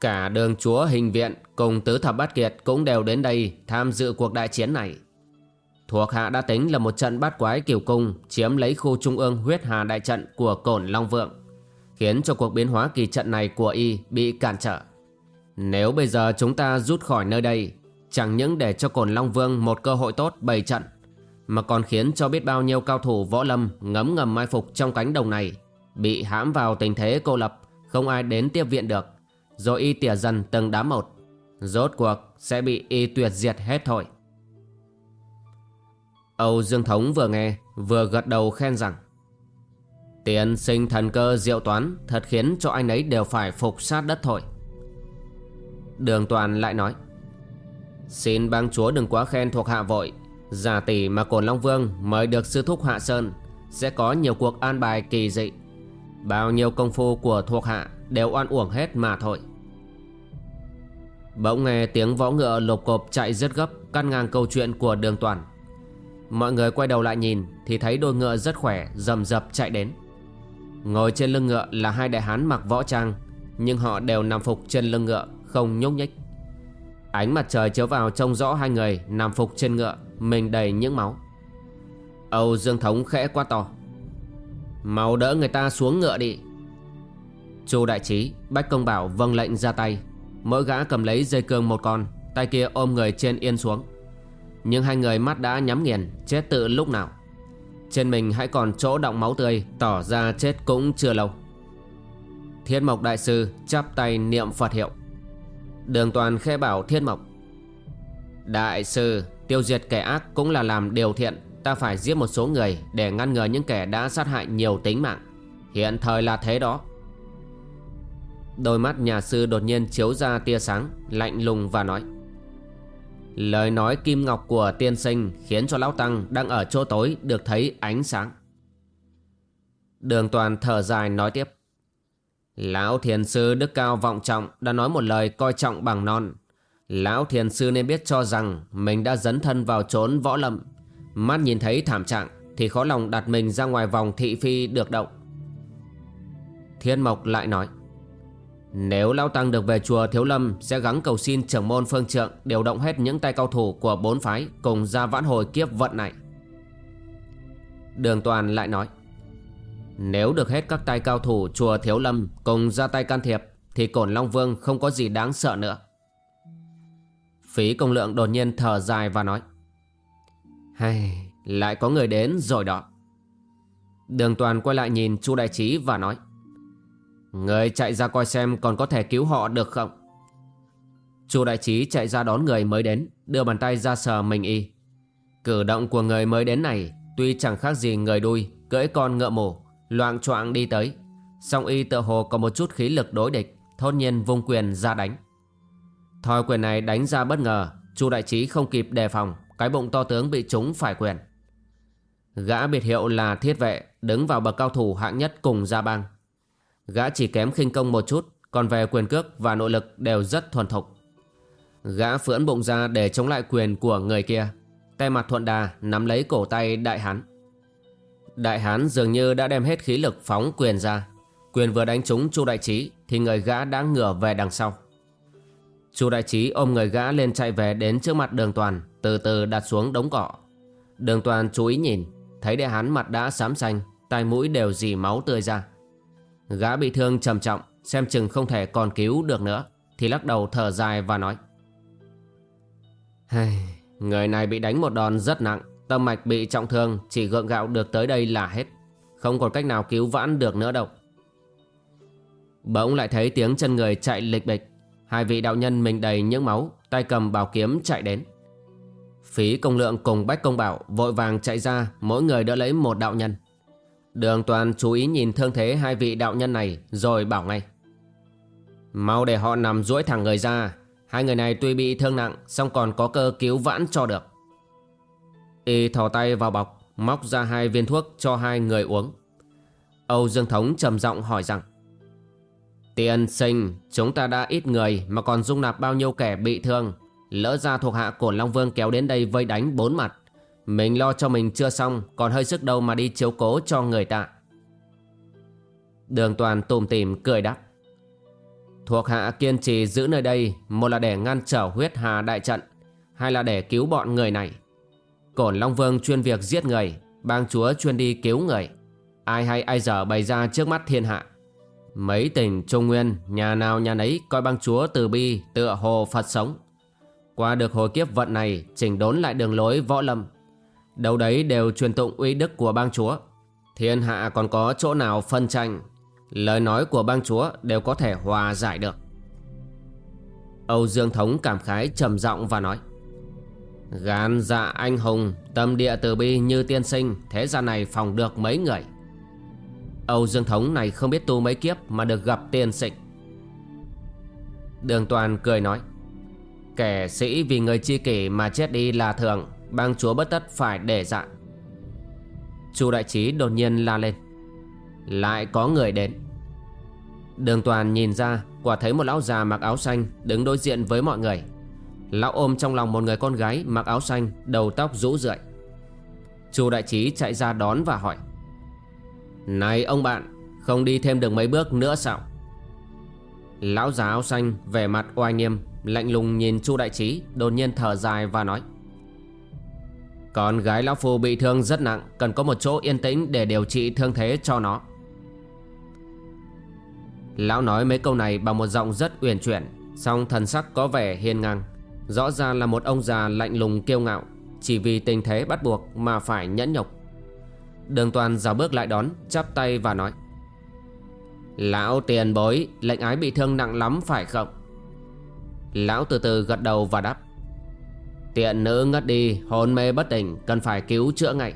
Cả đường chúa hình viện Cùng tứ thập bát kiệt cũng đều đến đây Tham dự cuộc đại chiến này. Thuộc hạ đã tính là một trận bát quái kiều cung Chiếm lấy khu trung ương huyết hà đại trận Của cổn Long Vượng, Khiến cho cuộc biến hóa kỳ trận này của y Bị cản trở. Nếu bây giờ chúng ta rút khỏi nơi đây, Chẳng những để cho cổn Long Vương Một cơ hội tốt bày trận, Mà còn khiến cho biết bao nhiêu cao thủ võ lâm Ngấm ngầm mai phục trong cánh đồng này, Bị hãm vào tình thế cô lập, Không ai đến tiếp viện được. Rồi y tỉa dần từng đám một. Rốt cuộc sẽ bị y tuyệt diệt hết thôi. Âu Dương Thống vừa nghe, Vừa gật đầu khen rằng Tiền sinh thần cơ diệu toán Thật khiến cho anh ấy đều phải phục sát đất thôi. Đường Toàn lại nói, Xin bang chúa đừng quá khen thuộc hạ vội. Giả tỷ mà Cổn Long Vương mời được sư thúc Hạ Sơn, Sẽ có nhiều cuộc an bài kỳ dị. Bao nhiêu công phu của thuộc hạ đều oan uổng hết mà thôi. Bỗng nghe tiếng võ ngựa lộp cộp chạy rất gấp căn ngang câu chuyện của đường toàn. Mọi người quay đầu lại nhìn, Thì thấy đôi ngựa rất khỏe Dầm dập chạy đến. Ngồi trên lưng ngựa là hai đại hán mặc võ trang, Nhưng họ đều nằm phục trên lưng ngựa, Không nhúc nhích. Ánh mặt trời chiếu vào trông rõ hai người Nằm phục trên ngựa, Mình đầy những máu. Âu Dương Thống khẽ quá to, Mau đỡ người ta xuống ngựa đi. Chu đại trí, Bách công bảo vâng lệnh ra tay. Mỗi gã cầm lấy dây cương một con, Tay kia ôm người trên yên xuống. Nhưng hai người mắt đã nhắm nghiền, Chết tự lúc nào. Trên mình hãy còn chỗ động máu tươi, Tỏ ra chết cũng chưa lâu. Thiên mộc đại sư chắp tay niệm Phật hiệu. Đường toàn khẽ bảo thiên mộc, Đại sư, Tiêu diệt kẻ ác cũng là làm điều thiện. Ta phải giết một số người Để ngăn ngừa những kẻ đã sát hại nhiều tính mạng. Hiện thời là thế đó. Đôi mắt nhà sư đột nhiên chiếu ra tia sáng, Lạnh lùng và nói, Lời nói kim ngọc của tiên sinh Khiến cho Lão Tăng đang ở chỗ tối Được thấy ánh sáng. Đường toàn thở dài nói tiếp, Lão thiền sư đức cao vọng trọng Đã nói một lời coi trọng bằng non. Lão thiền sư nên biết cho rằng Mình đã dấn thân vào trốn võ lâm. Mắt nhìn thấy thảm trạng Thì khó lòng đặt mình ra ngoài vòng thị phi được động. Thiên Mộc lại nói nếu Lão Tăng được về chùa Thiếu Lâm, Sẽ gắng cầu xin trưởng môn phương trượng Điều động hết những tay cao thủ của bốn phái Cùng ra vãn hồi kiếp vận này. Đường Toàn lại nói, Nếu được hết các tay cao thủ chùa Thiếu Lâm Cùng ra tay can thiệp, Thì Cổn Long Vương không có gì đáng sợ nữa. Phí công lượng đột nhiên thở dài và nói, Hay, lại có người đến rồi đó. Đường Toàn quay lại nhìn Chu Đại Trí và nói Người chạy ra coi xem còn có thể cứu họ được không? Chu đại trí chạy ra đón người mới đến, Đưa bàn tay ra sờ mình y. Cử động của người mới đến này, Tuy chẳng khác gì người đuôi, Cưỡi con ngựa mổ Loạn choạng đi tới. Song y tự hồ có một chút khí lực đối địch thôn nhiên vung quyền ra đánh. Thòi quyền này đánh ra bất ngờ, Chu đại trí không kịp đề phòng, Cái bụng to tướng bị trúng phải quyền. Gã biệt hiệu là thiết vệ, Đứng vào bậc cao thủ hạng nhất cùng gia bang. Gã chỉ kém khinh công một chút, Còn về quyền cước và nội lực đều rất thuần thục. Gã phưỡn bụng ra để chống lại quyền của người kia. Tay mặt thuận đà nắm lấy cổ tay đại hán. Đại hán dường như đã đem hết khí lực phóng quyền ra. Quyền vừa đánh trúng Chu Đại Trí Thì người gã đã ngửa về đằng sau. Chu Đại Trí ôm người gã lên chạy về đến trước mặt đường toàn, Từ từ đặt xuống đống cỏ. Đường toàn chú ý nhìn, Thấy đại hán mặt đã xám xanh, Tai mũi đều dì máu tươi ra. Gã bị thương trầm trọng, Xem chừng không thể còn cứu được nữa, Thì lắc đầu thở dài và nói. Người này bị đánh một đòn rất nặng, Tâm mạch bị trọng thương, Chỉ gượng gạo được tới đây là hết. Không còn cách nào cứu vãn được nữa đâu. Bỗng lại thấy tiếng chân người chạy lịch bịch Hai vị đạo nhân mình đầy những máu, Tay cầm bảo kiếm chạy đến. Phí công lượng cùng Bách Công Bảo Vội vàng chạy ra, Mỗi người đỡ lấy một đạo nhân. Đường toàn chú ý nhìn thương thế hai vị đạo nhân này rồi bảo ngay. Mau để họ nằm duỗi thẳng người ra. Hai người này tuy bị thương nặng song còn có cơ cứu vãn cho được. Y thò tay vào bọc móc ra hai viên thuốc cho hai người uống. Âu Dương Thống trầm giọng hỏi rằng Tiên sinh, chúng ta đã ít người mà còn dung nạp bao nhiêu kẻ bị thương. Lỡ ra thuộc hạ của Long Vương kéo đến đây vây đánh bốn mặt. Mình lo cho mình chưa xong, còn hơi sức đâu mà đi chiếu cố cho người ta. Đường toàn tùm tìm cười đáp. Thuộc hạ kiên trì giữ nơi đây, một là để ngăn trở huyết hà đại trận, hai là để cứu bọn người này. Cổn Long Vương chuyên việc giết người, bang chúa chuyên đi cứu người. Ai hay ai dở bày ra trước mắt thiên hạ. Mấy tỉnh Trung Nguyên, nhà nào nhà nấy coi bang chúa từ bi tựa hồ Phật sống. Qua được hồi kiếp vận này, chỉnh đốn lại đường lối võ lâm. Đâu đấy đều truyền tụng uy đức của bang chúa. Thiên hạ còn có chỗ nào phân tranh, lời nói của bang chúa đều có thể hòa giải được. Âu Dương Thống cảm khái trầm giọng và nói Gan dạ anh hùng Tâm địa từ bi như tiên sinh Thế gian này phòng được mấy người Âu Dương Thống này không biết tu mấy kiếp Mà được gặp tiên sinh Đường Toàn cười nói Kẻ sĩ vì người chi kỷ mà chết đi là thường Bang chúa bất tất phải để dạ Chu đại trí đột nhiên la lên. Lại có người đến. Đường Toàn nhìn ra, Quả thấy một lão già mặc áo xanh Đứng đối diện với mọi người. Lão ôm trong lòng một người con gái mặc áo xanh, Đầu tóc rũ rượi. Chu đại trí chạy ra đón và hỏi. Này ông bạn, Không đi thêm được mấy bước nữa sao? Lão già áo xanh, Vẻ mặt oai nghiêm, Lạnh lùng nhìn Chu đại trí, Đột nhiên thở dài và nói. Con gái lão phu bị thương rất nặng, Cần có một chỗ yên tĩnh để điều trị thương thế cho nó. Lão nói mấy câu này bằng một giọng rất uyển chuyển, song thần sắc có vẻ hiên ngang. Rõ ràng là một ông già lạnh lùng kiêu ngạo, Chỉ vì tình thế bắt buộc mà phải nhẫn nhục. Đường toàn rào bước lại đón, Chắp tay và nói, Lão tiền bối, Lệnh ái bị thương nặng lắm phải không? Lão từ từ gật đầu và đáp Tiện nữ ngất đi Hôn mê bất tỉnh Cần phải cứu chữa ngay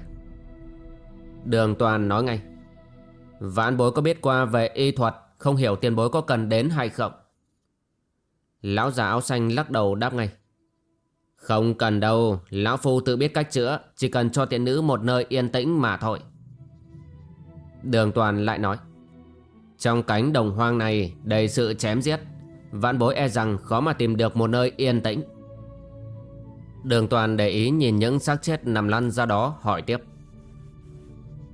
Đường toàn nói ngay Vãn bối có biết qua về y thuật Không hiểu tiền bối có cần đến hay không Lão già áo xanh lắc đầu đáp ngay không cần đâu, Lão Phu tự biết cách chữa, chỉ cần cho tiện nữ một nơi yên tĩnh mà thôi. Đường Toàn lại nói, trong cánh đồng hoang này đầy sự chém giết, vãn bối e rằng khó mà tìm được một nơi yên tĩnh. Đường Toàn để ý nhìn những xác chết nằm lăn ra đó hỏi tiếp.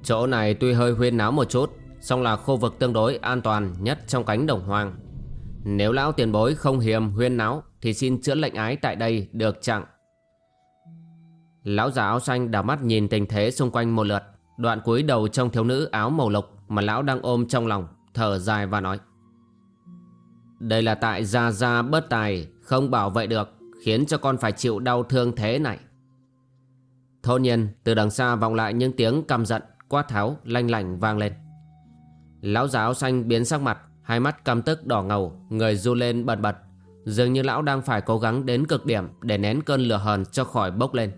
Chỗ này tuy hơi huyên náo một chút, song là khu vực tương đối an toàn nhất trong cánh đồng hoang. Nếu lão tiền bối không hiềm huyên náo thì xin chữa lệnh ái tại đây được chẳng Lão già áo xanh đảo mắt nhìn tình thế xung quanh một lượt Đoạn cuối đầu trong thiếu nữ áo màu lục Mà lão đang ôm trong lòng Thở dài và nói Đây là tại gia gia bất tài Không bảo vệ được Khiến cho con phải chịu đau thương thế này. Thôn nhiên, từ đằng xa vọng lại những tiếng căm giận, Quát tháo, lanh lảnh vang lên. Lão giáo xanh biến sắc mặt, Hai mắt căm tức đỏ ngầu, Người du lên bật bật. Dường như lão đang phải cố gắng đến cực điểm Để nén cơn lửa hờn cho khỏi bốc lên.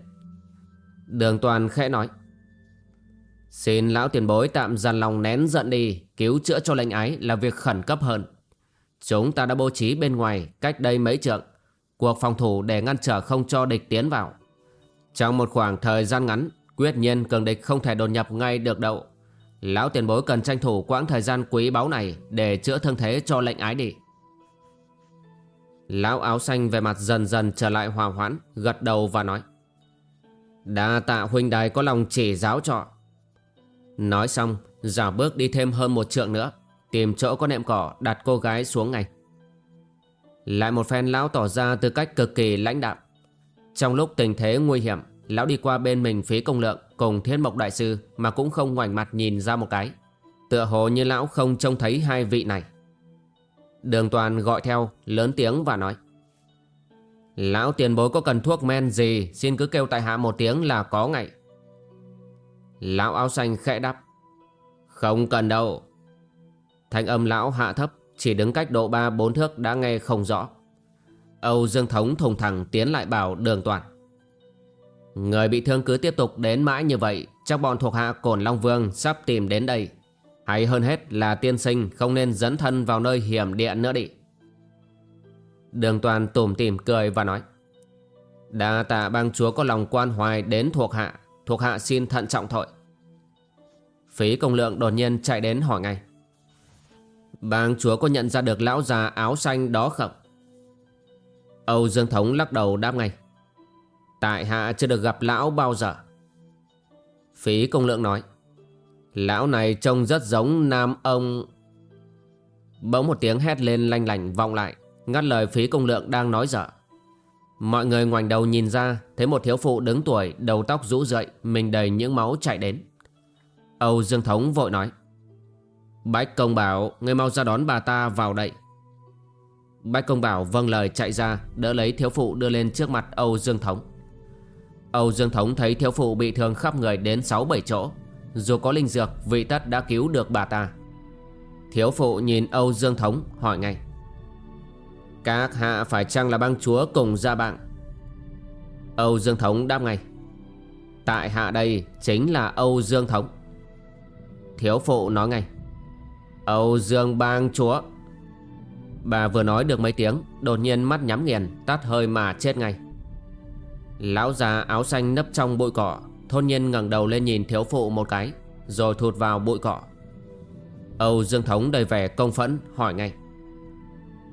Đường toàn khẽ nói, Xin lão tiền bối tạm dằn lòng nén giận đi, Cứu chữa cho lệnh ái là việc khẩn cấp hơn. Chúng ta đã bố trí bên ngoài Cách đây mấy trượng Cuộc phòng thủ để ngăn trở không cho địch tiến vào. Trong một khoảng thời gian ngắn, Quyết nhiên cường địch không thể đột nhập ngay được đâu. Lão tiền bối cần tranh thủ quãng thời gian quý báu này Để chữa thương thế cho lệnh ái đi. Lão áo xanh về mặt dần dần trở lại hòa hoãn, Gật đầu và nói, Đa tạ huynh đài có lòng chỉ giáo trọ Nói xong, Giả bước đi thêm hơn một trượng nữa, Tìm chỗ có nệm cỏ đặt cô gái xuống ngay. Lại một phen lão tỏ ra tư cách cực kỳ lãnh đạm. Trong lúc tình thế nguy hiểm, Lão đi qua bên mình phí công lượng Cùng thiên mộc đại sư Mà cũng không ngoảnh mặt nhìn ra một cái. Tựa hồ như lão không trông thấy hai vị này. Đường toàn gọi theo, Lớn tiếng và nói. Lão tiền bối có cần thuốc men gì, Xin cứ kêu tại hạ một tiếng là có ngay. Lão áo xanh khẽ đáp. Không cần đâu. Thanh âm lão hạ thấp. Chỉ đứng cách độ ba, bốn thước đã nghe không rõ. Âu Dương Thống thùng thẳng tiến lại bảo đường toàn. Người bị thương cứ tiếp tục đến mãi như vậy, Chắc bọn thuộc hạ Cổn Long Vương sắp tìm đến đây. Hay hơn hết là tiên sinh không nên dẫn thân vào nơi hiểm địa nữa đi. Đường toàn tủm tỉm cười và nói, Đa tạ bang chúa có lòng quan hoài đến thuộc hạ. Thuộc hạ xin thận trọng thôi. Phí công lượng đột nhiên chạy đến hỏi ngay bàng chúa có nhận ra được lão già áo xanh đó không? Âu Dương Thống lắc đầu đáp ngay. Tại hạ chưa được gặp lão bao giờ. Phí công lượng nói. Lão này trông rất giống nam ông... Bỗng một tiếng hét lên lanh lành vọng lại, ngắt lời phí công lượng đang nói dở. Mọi người ngoảnh đầu nhìn ra, thấy một thiếu phụ đứng tuổi, đầu tóc rũ rượi, mình đầy những máu chạy đến. Âu Dương Thống vội nói. Bách công bảo, người mau ra đón bà ta vào đây. Bách công bảo vâng lời chạy ra, đỡ lấy thiếu phụ đưa lên trước mặt Âu Dương Thống. Âu Dương Thống thấy thiếu phụ bị thương khắp người đến 6-7 chỗ, dù có linh dược vị tất đã cứu được bà ta. Thiếu phụ nhìn Âu Dương Thống hỏi ngay Các hạ phải chăng là bang chúa cùng gia bạn? Âu Dương Thống đáp ngay Tại hạ đây chính là Âu Dương Thống. Thiếu phụ nói ngay Âu Dương bang chúa. Bà vừa nói được mấy tiếng, Đột nhiên mắt nhắm nghiền, Tắt hơi mà chết ngay. Lão già áo xanh nấp trong bụi cỏ Thôn nhiên ngẩng đầu lên nhìn thiếu phụ một cái, Rồi thụt vào bụi cỏ. Âu Dương Thống đầy vẻ công phẫn, hỏi ngay.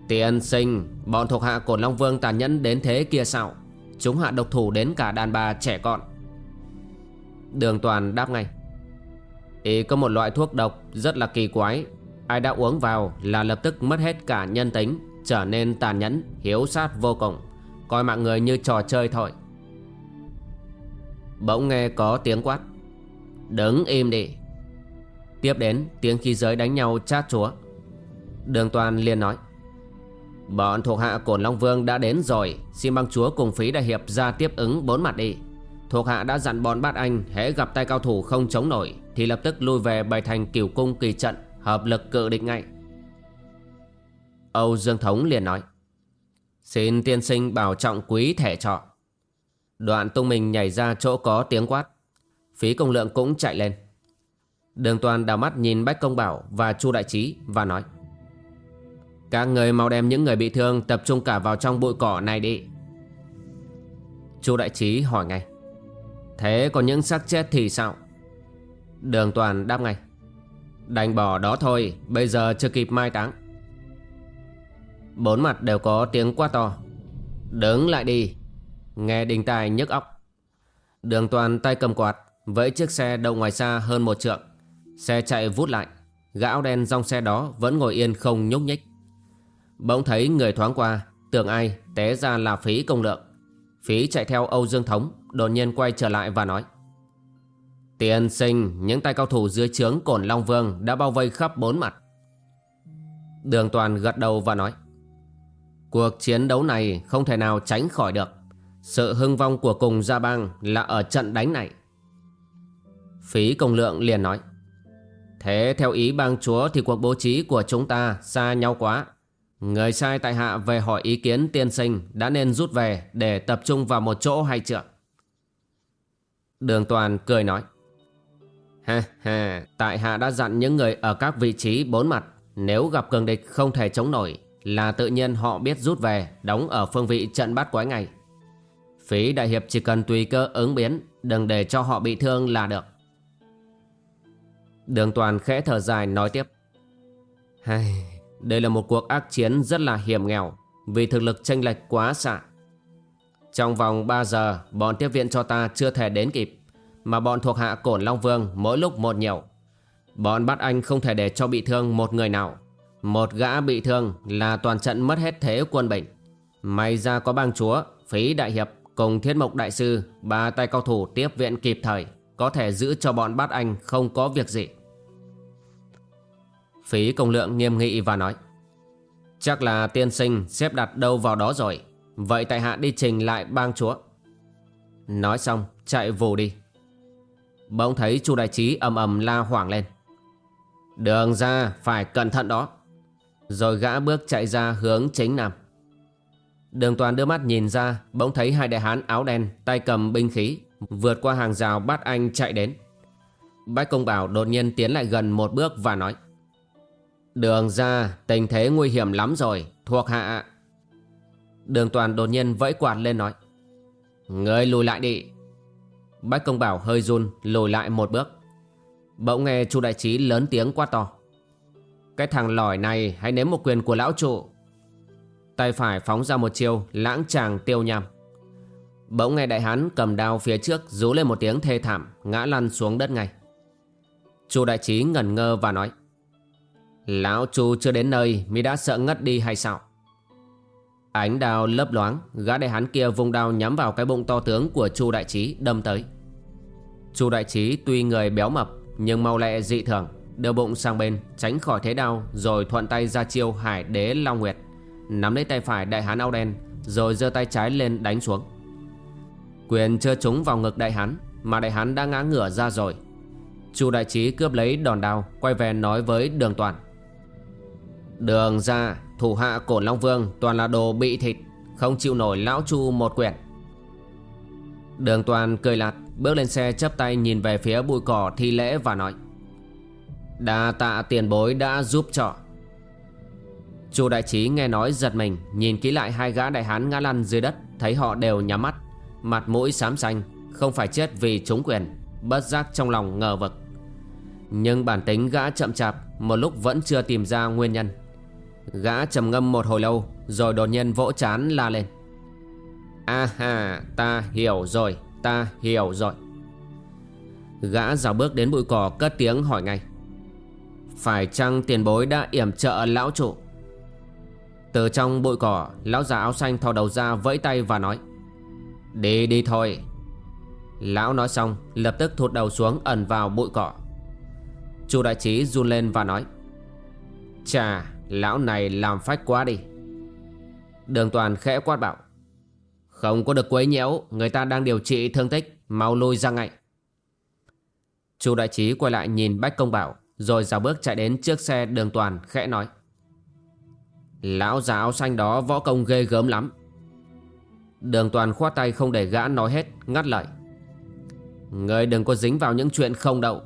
Tiên sinh, Bọn thuộc hạ của Long Vương tàn nhẫn đến thế kia sao? Chúng hạ độc thủ đến cả đàn bà trẻ con. Đường Toàn đáp ngay. Ý có một loại thuốc độc rất là kỳ quái Ai đã uống vào là lập tức mất hết cả nhân tính Trở nên tàn nhẫn, hiếu sát vô cùng. Coi mạng người như trò chơi thôi. Bỗng nghe có tiếng quát. Đứng im đi. Tiếp đến tiếng khí giới đánh nhau chát chúa. Đường toàn liền nói. Bọn thuộc hạ cổn Long Vương đã đến rồi Xin băng chúa cùng phí đại hiệp ra tiếp ứng bốn mặt đi. Thuộc hạ đã dặn bọn bát anh hễ gặp tay cao thủ không chống nổi Thì lập tức lui về bày thành cửu cung kỳ trận. Hợp lực cự địch ngay. Âu Dương Thống liền nói, Xin tiên sinh bảo trọng quý thẻ trọ. Đoạn tung mình nhảy ra chỗ có tiếng quát. Phí công lượng cũng chạy lên. Đường toàn đào mắt nhìn Bách Công Bảo và Chu Đại Trí và nói, Các người mau đem những người bị thương tập trung cả vào trong bụi cỏ này đi. Chu Đại Trí hỏi ngay, Thế còn những xác chết thì sao? Đường toàn đáp ngay Đành bỏ đó thôi, Bây giờ chưa kịp mai táng. Bốn mặt đều có tiếng quá to. Đứng lại đi, Nghe đình tài nhức óc. Đường toàn tay cầm quạt, Vẫy chiếc xe đậu ngoài xa hơn một trượng. Xe chạy vút lại, Gã áo đen trong xe đó vẫn ngồi yên không nhúc nhích. Bỗng thấy người thoáng qua, Tưởng ai té ra là phí công lượng. Phí chạy theo Âu Dương Thống, Đột nhiên quay trở lại và nói. Tiền sinh, Những tay cao thủ dưới trướng cổn Long Vương Đã bao vây khắp bốn mặt Đường toàn gật đầu và nói, Cuộc chiến đấu này không thể nào tránh khỏi được Sự hưng vong của cùng gia bang là ở trận đánh này Phí công lượng liền nói, Thế theo ý bang chúa thì cuộc bố trí của chúng ta xa nhau quá. Người sai tại hạ về hỏi ý kiến tiên sinh đã nên rút về để tập trung vào một chỗ hay chưa? Đường toàn cười nói. Ha ha, tại hạ đã dặn những người ở các vị trí bốn mặt nếu gặp cường địch không thể chống nổi là tự nhiên họ biết rút về đóng ở phương vị trận bát quái ngày. Phí đại hiệp chỉ cần tùy cơ ứng biến đừng để cho họ bị thương là được. Đường toàn khẽ thở dài nói tiếp Hay, Đây là một cuộc ác chiến rất là hiểm nghèo Vì thực lực tranh lệch quá xạ Trong vòng 3 giờ Bọn tiếp viện cho ta chưa thể đến kịp mà bọn thuộc hạ cổn Long Vương Mỗi lúc một nhiều. Bọn bắt anh không thể để cho bị thương một người nào. Một gã bị thương Là toàn trận mất hết thế quân bệnh. May ra có bang chúa, Phí đại hiệp cùng thiết mộc đại sư, Ba tay cao thủ tiếp viện kịp thời, Có thể giữ cho bọn bắt anh không có việc gì. Phí công lượng nghiêm nghị và nói, Chắc là tiên sinh xếp đặt đâu vào đó rồi. Vậy tại hạ đi trình lại bang chúa. Nói xong, chạy vù đi. Bỗng thấy chu đại trí ầm ầm la hoảng lên. Đường ra, phải cẩn thận đó. Rồi gã bước chạy ra hướng chính nam. Đường toàn đưa mắt nhìn ra, Bỗng thấy hai đại hán áo đen, Tay cầm binh khí, Vượt qua hàng rào bắt anh chạy đến. Bách công bảo đột nhiên tiến lại gần một bước và nói, Đường ra, tình thế nguy hiểm lắm rồi, Thuộc hạ. Đường toàn đột nhiên vẫy quạt lên nói, Người lùi lại đi. Bách công bảo hơi run, lùi lại một bước. Bỗng nghe chu đại trí lớn tiếng quá to. Cái thằng lỏi này hãy nếm một quyền của lão trụ. Tay phải phóng ra một chiêu, lãng tràng tiêu nhằm Bỗng nghe đại hán cầm đao phía trước rú lên một tiếng thê thảm, Ngã lăn xuống đất ngay. Chu đại trí ngẩn ngơ và nói, Lão chu chưa đến nơi, mi đã sợ ngất đi hay sao? Ánh đao lấp loáng, Gã đại hán kia vung đao nhắm vào cái bụng to tướng của chu đại trí đâm tới chu đại trí tuy người béo mập Nhưng mau lẹ dị thường. Đưa bụng sang bên tránh khỏi thế đau, Rồi thuận tay ra chiêu hải đế long nguyệt. Nắm lấy tay phải đại hán áo đen Rồi giơ tay trái lên đánh xuống. Quyền chưa trúng vào ngực đại hán Mà đại hán đã ngã ngửa ra rồi. Chu đại trí cướp lấy đòn đao Quay về nói với đường toàn. Đường ra Thủ hạ cổ Long Vương toàn là đồ bị thịt Không chịu nổi lão chu một quyển Đường toàn cười lạt. Bước lên xe chắp tay nhìn về phía bụi cỏ, thi lễ và nói, Đa tạ tiền bối đã giúp cho. Chu đại trí nghe nói giật mình, Nhìn kỹ lại hai gã đại hán ngã lăn dưới đất, Thấy họ đều nhắm mắt, Mặt mũi xám xanh, Không phải chết vì trúng quyền, Bất giác trong lòng ngờ vực. Nhưng bản tính gã chậm chạp, Một lúc vẫn chưa tìm ra nguyên nhân. Gã trầm ngâm một hồi lâu, Rồi đột nhiên vỗ chán la lên. A ha, ta hiểu rồi. Ta hiểu rồi. Gã rào bước đến bụi cỏ cất tiếng hỏi ngay. Phải chăng tiền bối đã yểm trợ lão chủ? Từ trong bụi cỏ, Lão già áo xanh thò đầu ra vẫy tay và nói. Đi đi thôi. Lão nói xong, lập tức thụt đầu xuống ẩn vào bụi cỏ. Chu đại trí run lên và nói. Chà, Lão này làm phách quá đi. Đường toàn khẽ quát bảo. Không có được quấy nhiễu Người ta đang điều trị thương tích Mau lui ra ngay. Chu đại trí quay lại nhìn Bách Công Bảo Rồi dào bước chạy đến trước xe đường toàn khẽ nói. Lão già áo xanh đó võ công ghê gớm lắm. Đường toàn khoát tay không để gã nói hết Ngắt lời. Người đừng có dính vào những chuyện không đậu.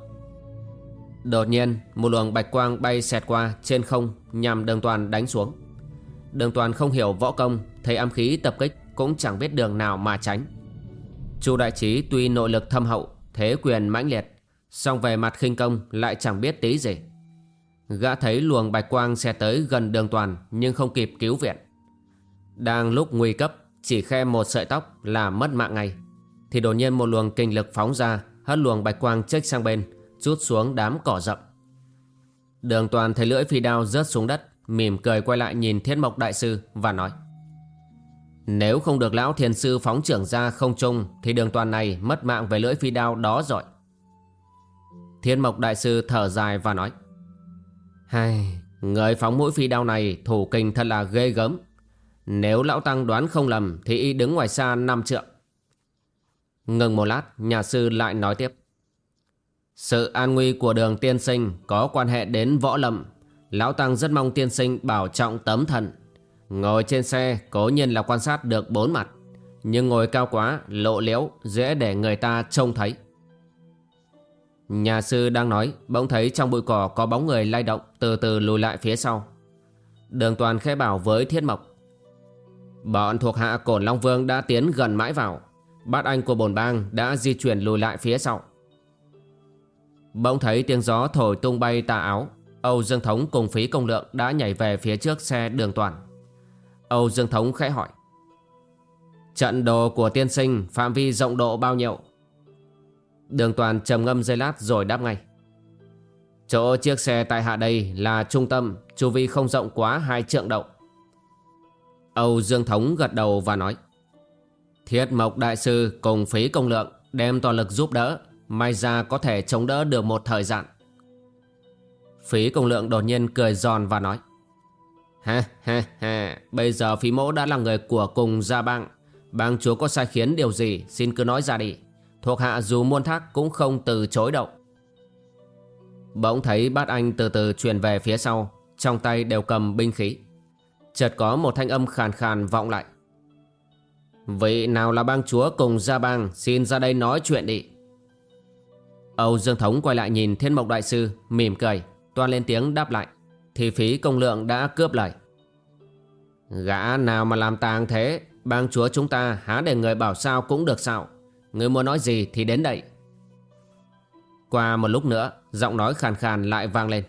Đột nhiên một luồng bạch quang bay xẹt qua trên không nhằm đường toàn đánh xuống. Đường toàn không hiểu võ công, thấy âm khí tập kích cũng chẳng biết đường nào mà tránh. Chu đại trí tuy nội lực thâm hậu, thế quyền mãnh liệt, song về mặt khinh công lại chẳng biết tí gì. Gã thấy luồng bạch quang xe tới gần đường toàn nhưng không kịp cứu viện. Đang lúc nguy cấp, chỉ khe một sợi tóc là mất mạng ngay. Thì đột nhiên một luồng kinh lực phóng ra, hất luồng bạch quang chếch sang bên, rút xuống đám cỏ rậm. Đường toàn thấy lưỡi phi đao rớt xuống đất, mỉm cười quay lại nhìn Thiết Mộc Đại Sư và nói nếu không được Lão Thiền Sư phóng trưởng ra không trung thì đường toàn này mất mạng về lưỡi phi đao đó rồi. Thiên Mộc Đại Sư thở dài và nói Hai, người phóng mũi phi đao này thủ kinh thật là ghê gớm. Nếu Lão Tăng đoán không lầm thì y đứng ngoài xa năm trượng. Ngừng một lát, nhà sư lại nói tiếp. Sự an nguy của đường tiên sinh có quan hệ đến võ lâm. Lão Tăng rất mong tiên sinh bảo trọng tấm thần. Ngồi trên xe cố nhiên là quan sát được bốn mặt. Nhưng ngồi cao quá, lộ liễu, dễ để người ta trông thấy. Nhà sư đang nói, bỗng thấy trong bụi cỏ có bóng người lay động, từ từ lùi lại phía sau. Đường toàn khẽ bảo với Thiết Mộc. Bọn thuộc hạ Cổn Long Vương đã tiến gần mãi vào. Bát anh của bồn bang đã di chuyển lùi lại phía sau. Bỗng thấy tiếng gió thổi tung bay tà áo Âu Dương Thống cùng phí công lượng đã nhảy về phía trước xe đường toàn Âu Dương Thống khẽ hỏi. Trận đồ của tiên sinh phạm vi rộng độ bao nhiêu? Đường toàn trầm ngâm giây lát rồi đáp ngay. Chỗ chiếc xe tại hạ đây là trung tâm, Chu vi không rộng quá hai trượng động Âu Dương Thống gật đầu và nói. Thiết Mộc Đại Sư cùng phí công lượng, Đem toàn lực giúp đỡ, May ra có thể chống đỡ được một thời gian. Phí công lượng đột nhiên cười giòn và nói. Ha ha ha. Bây giờ phí mẫu đã là người của cùng gia bang. Bang chúa có sai khiến điều gì, Xin cứ nói ra đi. Thuộc hạ dù muôn thác cũng không từ chối động Bỗng thấy bát anh từ từ truyền về phía sau, Trong tay đều cầm binh khí. Chợt có một thanh âm khàn khàn vọng lại. Vị nào là bang chúa cùng gia bang, Xin ra đây nói chuyện đi. Âu Dương Thống quay lại nhìn Thiên Mộc Đại Sư, Mỉm cười, Toan lên tiếng đáp lại. Thì phí công lượng đã cướp lời Gã nào mà làm tàng thế, Bang chúa chúng ta há để người bảo sao cũng được sao. Người muốn nói gì thì đến đây. Qua một lúc nữa, Giọng nói khàn khàn lại vang lên.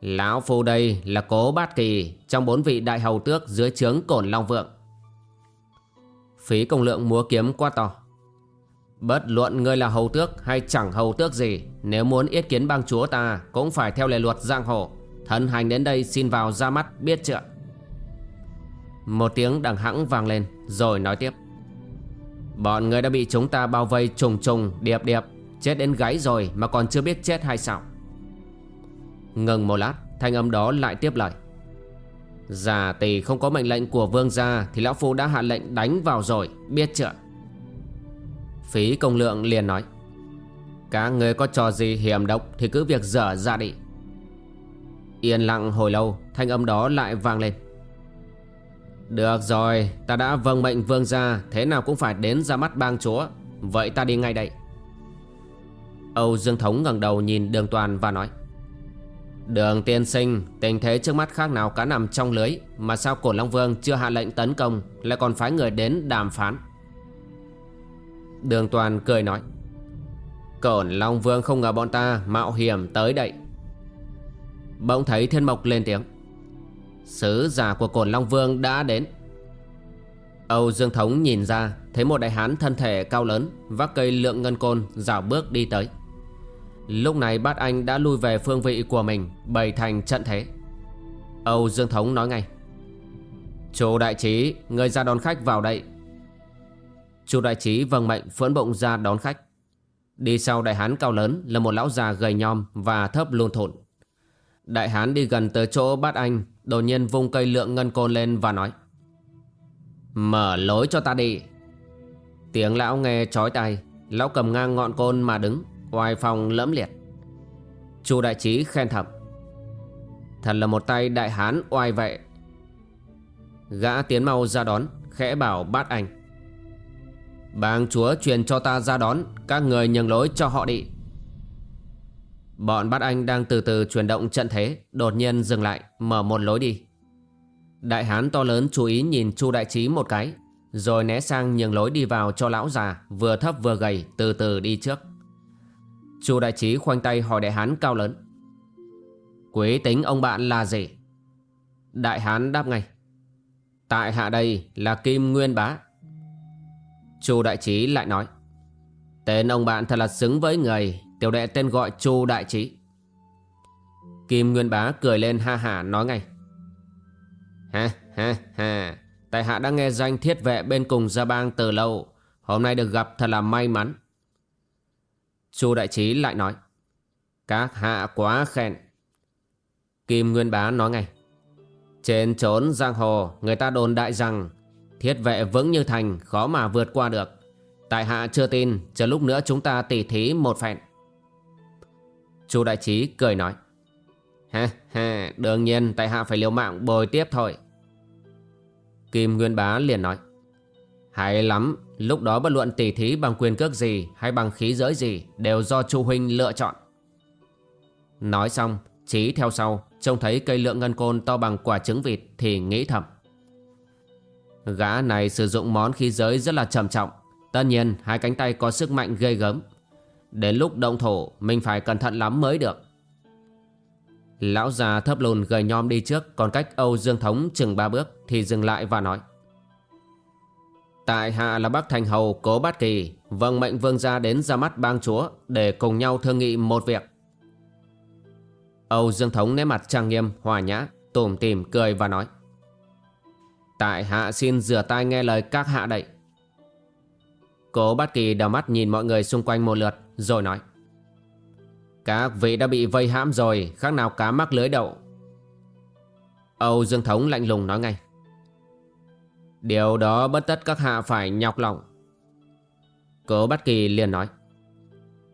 Lão Phu đây là cố bát kỳ trong bốn vị đại hầu tước dưới trướng cổn Long Vượng. Phí công lượng múa kiếm quá to. Bất luận ngươi là hầu tước hay chẳng hầu tước gì, Nếu muốn yết kiến bang chúa ta Cũng phải theo lệ luật giang hồ. Hân hành đến đây xin vào ra mắt, biết chưa? Một tiếng đằng hãng vang lên, Rồi nói tiếp. Bọn người đã bị chúng ta bao vây trùng trùng, điệp điệp, Chết đến gáy rồi mà còn chưa biết chết hay sao? Ngừng một lát, Thanh âm đó lại tiếp lời. Giả tỷ không có mệnh lệnh của vương gia Thì lão phu đã hạ lệnh đánh vào rồi, Biết chưa? Phí công lượng liền nói. Các người có trò gì hiểm độc Thì cứ việc dở ra đi. Yên lặng hồi lâu, Thanh âm đó lại vang lên. Được rồi, Ta đã vâng mệnh vương gia, Thế nào cũng phải đến ra mắt bang chúa. Vậy ta đi ngay đây. Âu Dương Thống ngẩng đầu nhìn đường toàn và nói, Đường tiên sinh, Tình thế trước mắt khác nào cá nằm trong lưới, Mà sao cổ Long Vương chưa hạ lệnh tấn công, Lại còn phái người đến đàm phán? Đường toàn cười nói Cổn Long Vương không ngờ bọn ta mạo hiểm tới đây. Bỗng thấy thiên mộc lên tiếng. Sứ giả của Cổn Long Vương đã đến. Âu Dương Thống nhìn ra, Thấy một đại hán thân thể cao lớn, Vác cây lượng ngân côn, dạo bước đi tới. Lúc này bát anh đã lui về phương vị của mình, Bày thành trận thế. Âu Dương Thống nói ngay. Chủ đại trí, Người ra đón khách vào đây. Chủ đại trí vâng mệnh phẫn bụng ra đón khách. Đi sau đại hán cao lớn là một lão già gầy nhom và thấp luôn thộn Đại hán đi gần tới chỗ bát anh, Đột nhiên vung cây lượng ngân côn lên và nói, Mở lối cho ta đi. Tiếng lão nghe chói tai, Lão cầm ngang ngọn côn mà đứng Hoài phòng lẫm liệt. Chu đại trí khen thầm, Thật là một tay đại hán oai vệ Gã tiến mau ra đón, Khẽ bảo bát anh, Bang chúa truyền cho ta ra đón, Các người nhường lối cho họ đi. Bọn bát anh đang từ từ chuyển động trận thế, Đột nhiên dừng lại, Mở một lối đi. Đại hán to lớn chú ý nhìn Chu đại trí một cái, Rồi né sang nhường lối đi vào cho lão già, Vừa thấp vừa gầy, Từ từ đi trước. Chu đại trí khoanh tay hỏi đại hán cao lớn. Quý tính ông bạn là gì? Đại hán đáp ngay. Tại hạ đây là Kim Nguyên Bá. Chu đại trí lại nói. Tên ông bạn thật là xứng với người Tiểu đệ tên gọi Chu đại trí. Kim Nguyên Bá cười lên ha hả nói ngay. Ha ha ha, Tại hạ đã nghe danh thiết vệ bên cùng gia bang từ lâu, Hôm nay được gặp thật là may mắn. Chu đại trí lại nói, Các hạ quá khen. Kim Nguyên Bá nói ngay, Trên trốn giang hồ, Người ta đồn đại rằng, Thiết vệ vững như thành, khó mà vượt qua được. Tại hạ chưa tin, Chờ lúc nữa chúng ta tỉ thí một phen. Chu đại trí cười nói. Ha ha, Đương nhiên, tại hạ phải liều mạng bồi tiếp thôi. Kim Nguyên Bá liền nói. Hay lắm, Lúc đó bất luận tỉ thí bằng quyền cước gì Hay bằng khí giới gì Đều do Chu Huynh lựa chọn. Nói xong, Chí theo sau, Trông thấy cây lượng ngân côn to bằng quả trứng vịt Thì nghĩ thầm. Gã này sử dụng món khí giới rất là trầm trọng. Tất nhiên, hai cánh tay có sức mạnh ghê gớm. Đến lúc động thổ Mình phải cẩn thận lắm mới được. Lão già thấp lùn gầy nhom đi trước, Còn cách Âu Dương Thống chừng ba bước Thì dừng lại và nói. Tại hạ là Bắc Thành Hầu Cố Bát Kỳ Vâng mệnh vương gia đến ra mắt bang chúa Để cùng nhau thương nghị một việc. Âu Dương Thống nét mặt trang nghiêm, Hòa nhã, Tủm tìm cười và nói. Tại hạ xin rửa tay nghe lời các hạ đậy Cố Bát Kỳ đào mắt nhìn mọi người xung quanh một lượt rồi nói. Các vị đã bị vây hãm rồi, Khác nào cá mắc lưới đậu. Âu Dương Thống lạnh lùng nói ngay. Điều đó bất tất các hạ phải nhọc lòng. Cố Bát Kỳ liền nói.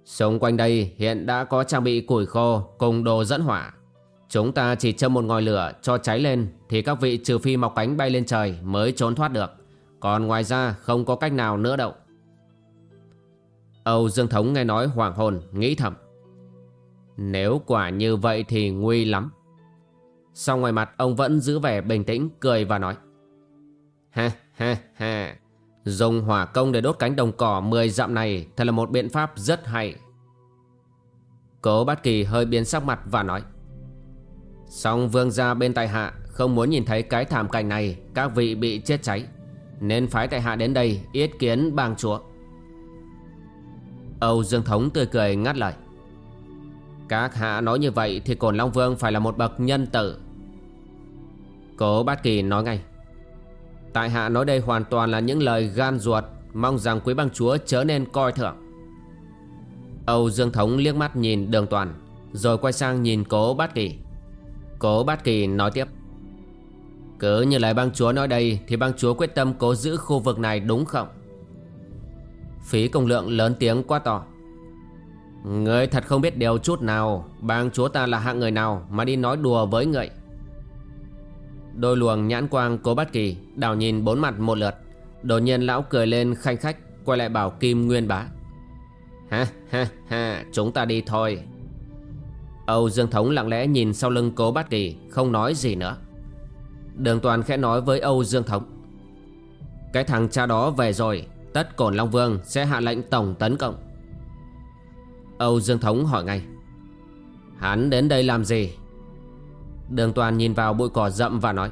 Xung quanh đây hiện đã có trang bị củi khô cùng đồ dẫn hỏa. Chúng ta chỉ châm một ngòi lửa cho cháy lên Thì các vị trừ phi mọc cánh bay lên trời mới trốn thoát được. Còn ngoài ra không có cách nào nữa đâu. Âu Dương Thống nghe nói hoàng hồn nghĩ thầm. Nếu quả như vậy thì nguy lắm. Sau ngoài mặt, ông vẫn giữ vẻ bình tĩnh, cười và nói. Ha ha ha. Dùng hỏa công để đốt cánh đồng cỏ 10 dặm này Thật là một biện pháp rất hay. Cố Bát Kỳ hơi biến sắc mặt và nói. Song vương gia bên tài hạ không muốn nhìn thấy cái thảm cảnh này, Các vị bị chết cháy, Nên phái tại hạ đến đây yết kiến bang chúa. Âu Dương Thống tươi cười ngắt lời. Các hạ nói như vậy Thì Cổn Long Vương phải là một bậc nhân tử. Cố Bát Kỳ nói ngay. Tại hạ nói đây hoàn toàn là những lời gan ruột, Mong rằng quý băng chúa chớ nên coi thường. Âu Dương Thống liếc mắt nhìn đường toàn, Rồi quay sang nhìn cố Bát Kỳ. Cố Bát Kỳ nói tiếp. Cứ như lời băng chúa nói đây Thì băng chúa quyết tâm cố giữ khu vực này đúng không? Phí công lượng lớn tiếng quá to. Người thật không biết điều chút nào, Bang chúa ta là hạng người nào Mà đi nói đùa với người. Đôi luồng nhãn quang cố bát kỳ, đào nhìn bốn mặt một lượt. Đột nhiên lão cười lên khanh khách, Quay lại bảo Kim Nguyên Bá. Ha ha ha, Chúng ta đi thôi. Âu Dương Thống lặng lẽ nhìn sau lưng cố bát kỳ, Không nói gì nữa. Đường toàn khẽ nói với Âu Dương Thống. Cái thằng cha đó về rồi Tất Cổn Long Vương sẽ hạ lệnh tổng tấn công. Âu Dương Thống hỏi ngay, Hắn đến đây làm gì? Đường toàn nhìn vào bụi cỏ rậm và nói,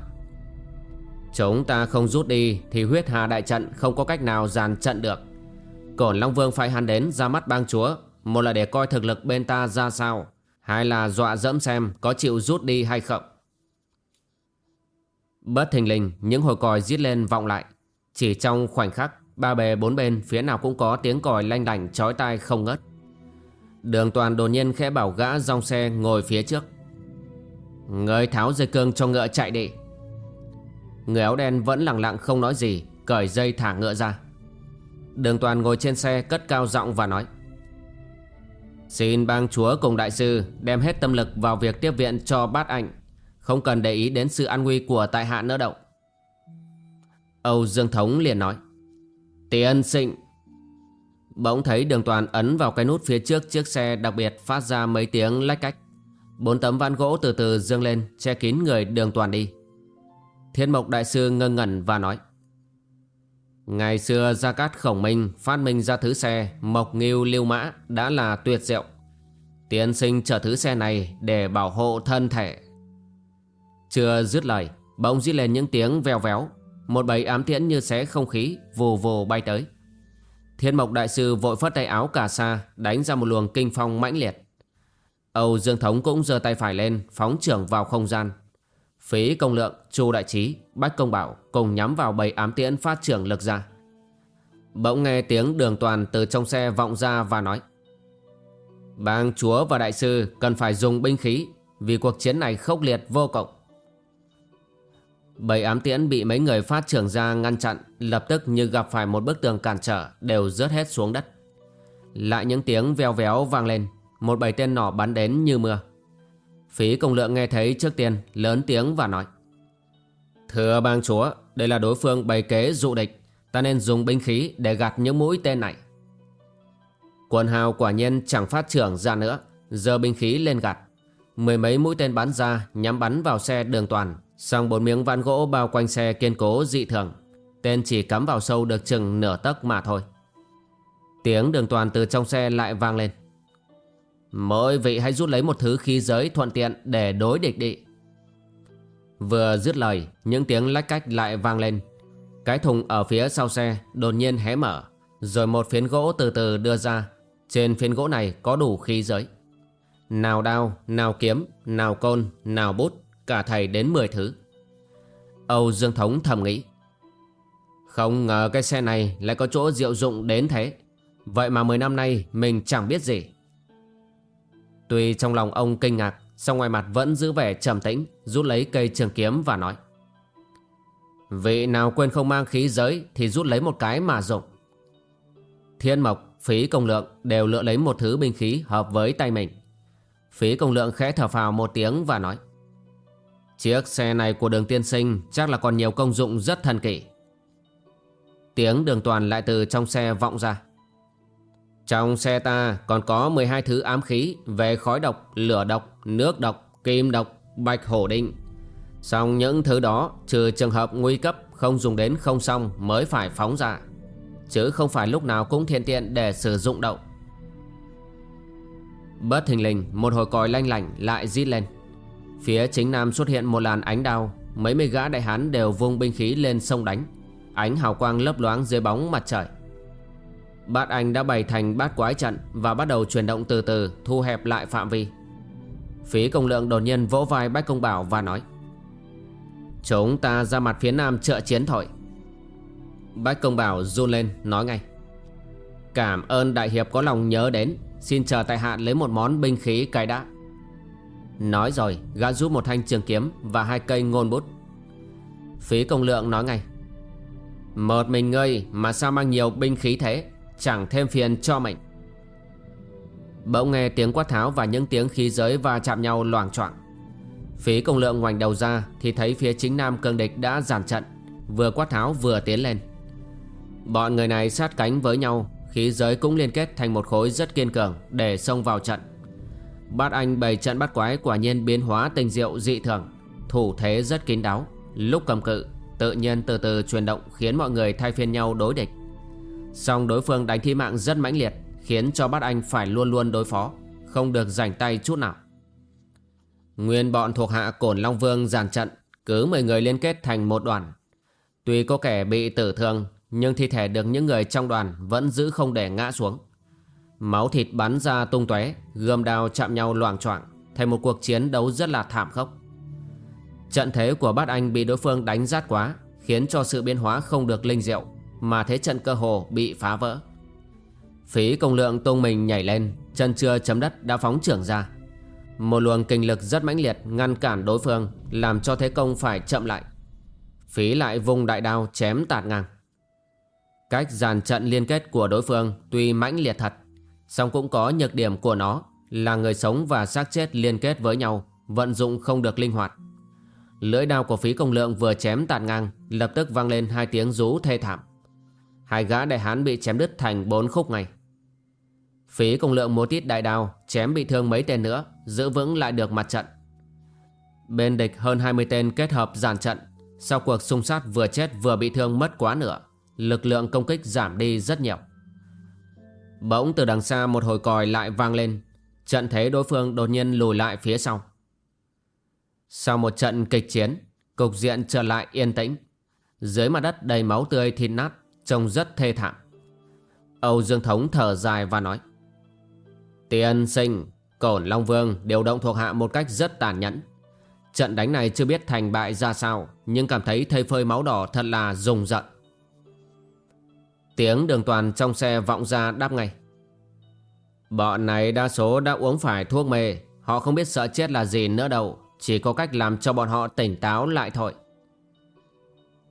Chúng ta không rút đi Thì huyết hà đại trận không có cách nào dàn trận được. Cổn Long Vương phải hắn đến ra mắt bang chúa, Một là để coi thực lực bên ta ra sao, Hai là dọa dẫm xem có chịu rút đi hay không. Bất thình lình, những hồi còi giết lên vọng lại, Chỉ trong khoảnh khắc Ba bề bốn bên phía nào cũng có tiếng còi lanh đảnh, chói tai không ngớt. Đường toàn đột nhiên khẽ bảo gã dòng xe ngồi phía trước. Người tháo dây cương cho ngựa chạy đi. Người áo đen vẫn lặng lặng không nói gì, Cởi dây thả ngựa ra. Đường toàn ngồi trên xe cất cao giọng và nói, Xin bang chúa cùng đại sư đem hết tâm lực vào việc tiếp viện cho bát ảnh. Không cần để ý đến sự an nguy của tại hạ nữa đâu. Âu Dương Thống liền nói Tiên sinh Bỗng thấy đường toàn ấn vào cái nút phía trước chiếc xe đặc biệt phát ra mấy tiếng lách cách. Bốn tấm ván gỗ từ từ dương lên, che kín người đường toàn đi. Thiên mộc đại sư ngơ ngẩn và nói, Ngày xưa Gia Cát Khổng Minh phát minh ra thứ xe Mộc Nghiêu Lưu Mã đã là tuyệt diệu. Tiên sinh chở thứ xe này để bảo hộ thân thể. Chưa dứt lời, Bỗng dít lên những tiếng vèo véo. Một bầy ám tiễn như xé không khí Vù vù bay tới. Thiên mộc đại sư vội phất tay áo cả xa Đánh ra một luồng kinh phong mãnh liệt. Âu Dương Thống cũng giơ tay phải lên Phóng trưởng vào không gian. Phí công lượng, chu đại trí, bách công bảo Cùng nhắm vào bầy ám tiễn phát trưởng lực ra. Bỗng nghe tiếng đường toàn từ trong xe vọng ra và nói Bang chúa và đại sư cần phải dùng binh khí Vì cuộc chiến này khốc liệt vô cộng bảy ám tiễn bị mấy người phát trưởng ra ngăn chặn, Lập tức như gặp phải một bức tường cản trở, Đều rớt hết xuống đất. Lại những tiếng veo véo vang lên, Một bầy tên nỏ bắn đến như mưa. Phí công lượng nghe thấy trước tiên, Lớn tiếng và nói, Thưa bang chúa, Đây là đối phương bày kế dụ địch, Ta nên dùng binh khí để gạt những mũi tên này. Quần hào quả nhiên chẳng phát trưởng ra nữa Giờ binh khí lên gạt. Mười mấy mũi tên bắn ra, Nhắm bắn vào xe đường toàn. Xong bốn miếng ván gỗ bao quanh xe kiên cố dị thường. Tên chỉ cắm vào sâu được chừng nửa tấc mà thôi. Tiếng đường toàn từ trong xe lại vang lên. Mỗi vị hãy rút lấy một thứ khí giới thuận tiện để đối địch đi. Vừa dứt lời Những tiếng lách cách lại vang lên. Cái thùng ở phía sau xe đột nhiên hé mở Rồi một phiến gỗ từ từ đưa ra. Trên phiến gỗ này có đủ khí giới. Nào đao, nào kiếm, nào côn, nào bút. Cả thầy đến 10 thứ. Âu Dương Thống thầm nghĩ Không ngờ cái xe này lại có chỗ diệu dụng đến thế. Vậy mà 10 năm nay mình chẳng biết gì. Tuy trong lòng ông kinh ngạc song ngoài mặt vẫn giữ vẻ trầm tĩnh Rút lấy cây trường kiếm và nói Vị nào quên không mang khí giới Thì rút lấy một cái mà dụng. Thiên mộc, phí công lượng Đều lựa lấy một thứ binh khí hợp với tay mình. Phí công lượng khẽ thở phào một tiếng và nói Chiếc xe này của đường tiên sinh Chắc là còn nhiều công dụng rất thần kỳ Tiếng đường toàn lại từ trong xe vọng ra trong xe ta còn có 12 thứ ám khí về khói độc, lửa độc, nước độc, kim độc, bạch hổ định. Xong những thứ đó trừ trường hợp nguy cấp không dùng đến không xong mới phải phóng ra. Chứ không phải lúc nào cũng thiên tiện để sử dụng động Bất thình lình một hồi còi lanh lảnh lại rít lên. Phía chính nam xuất hiện một làn ánh đao. Mấy mươi gã đại hán đều vung binh khí lên sông đánh. Ánh hào quang lấp loáng dưới bóng mặt trời. Bát Anh đã bày thành bát quái trận Và bắt đầu chuyển động từ từ, Thu hẹp lại phạm vi. Phí công lượng đột nhiên vỗ vai Bách Công Bảo và nói, Chúng ta ra mặt phía nam trợ chiến thôi. Bách Công Bảo run lên, nói ngay, Cảm ơn Đại Hiệp có lòng nhớ đến. Xin chờ tại hạ lấy một món binh khí cài đã Nói rồi, gã rút một thanh trường kiếm Và hai cây ngôn bút. Phí công lượng nói ngay. Một mình ngươi mà sao mang nhiều binh khí thế? Chẳng thêm phiền cho mình Bỗng nghe tiếng quát tháo Và những tiếng khí giới và chạm nhau loảng choạng. Phí công lượng ngoảnh đầu ra Thì thấy phía chính nam cương địch đã giàn trận, Vừa quát tháo vừa tiến lên. Bọn người này sát cánh với nhau, Khí giới cũng liên kết thành một khối rất kiên cường Để xông vào trận. Bát Anh bày trận bắt quái quả nhiên biến hóa tình diệu dị thường. Thủ thế rất kín đáo. Lúc cầm cự, Tự nhiên từ từ chuyển động khiến mọi người thay phiên nhau đối địch. Song đối phương đánh thi mạng rất mãnh liệt, Khiến cho bát anh phải luôn luôn đối phó, Không được rảnh tay chút nào. Nguyên bọn thuộc hạ Cổn Long Vương giàn trận, Cứ 10 người liên kết thành một đoàn. Tuy có kẻ bị tử thương, Nhưng thi thể được những người trong đoàn Vẫn giữ không để ngã xuống. Máu thịt bắn ra tung tóe, Gươm đao chạm nhau loảng choạng, Thành một cuộc chiến đấu rất là thảm khốc. Trận thế của bát anh bị đối phương đánh rát quá, Khiến cho sự biến hóa không được linh diệu, Mà thế trận cơ hồ bị phá vỡ. Phí công lượng tung mình nhảy lên, Chân chưa chấm đất đã phóng trưởng ra. Một luồng kinh lực rất mãnh liệt Ngăn cản đối phương, Làm cho thế công phải chậm lại. Phí lại vùng đại đao chém tạt ngang. Cách dàn trận liên kết của đối phương Tuy mãnh liệt thật song cũng có nhược điểm của nó Là người sống và xác chết liên kết với nhau, Vận dụng không được linh hoạt. Lưỡi đao của phí công lượng vừa chém tạt ngang, Lập tức vang lên hai tiếng rú thê thảm. Hai gã đại hán bị chém đứt thành bốn khúc ngay. Phí công lượng múa tít đại đao Chém bị thương mấy tên nữa, Giữ vững lại được mặt trận. Bên địch hơn 20 tên kết hợp giàn trận, Sau cuộc xung sát vừa chết vừa bị thương mất quá nửa, Lực lượng công kích giảm đi rất nhiều. Bỗng từ đằng xa một hồi còi lại vang lên. Trận thế đối phương đột nhiên lùi lại phía sau. Sau một trận kịch chiến, Cục diện trở lại yên tĩnh. Dưới mặt đất đầy máu tươi thịt nát, Trông rất thê thảm. Âu Dương Thống thở dài và nói, Tiên sinh, Cổn Long Vương điều động thuộc hạ một cách rất tàn nhẫn. Trận đánh này chưa biết thành bại ra sao, Nhưng cảm thấy thây phơi máu đỏ thật là rùng rợn. Tiếng đường toàn trong xe vọng ra đáp ngay. Bọn này đa số đã uống phải thuốc mê. Họ không biết sợ chết là gì nữa đâu. Chỉ có cách làm cho bọn họ tỉnh táo lại thôi.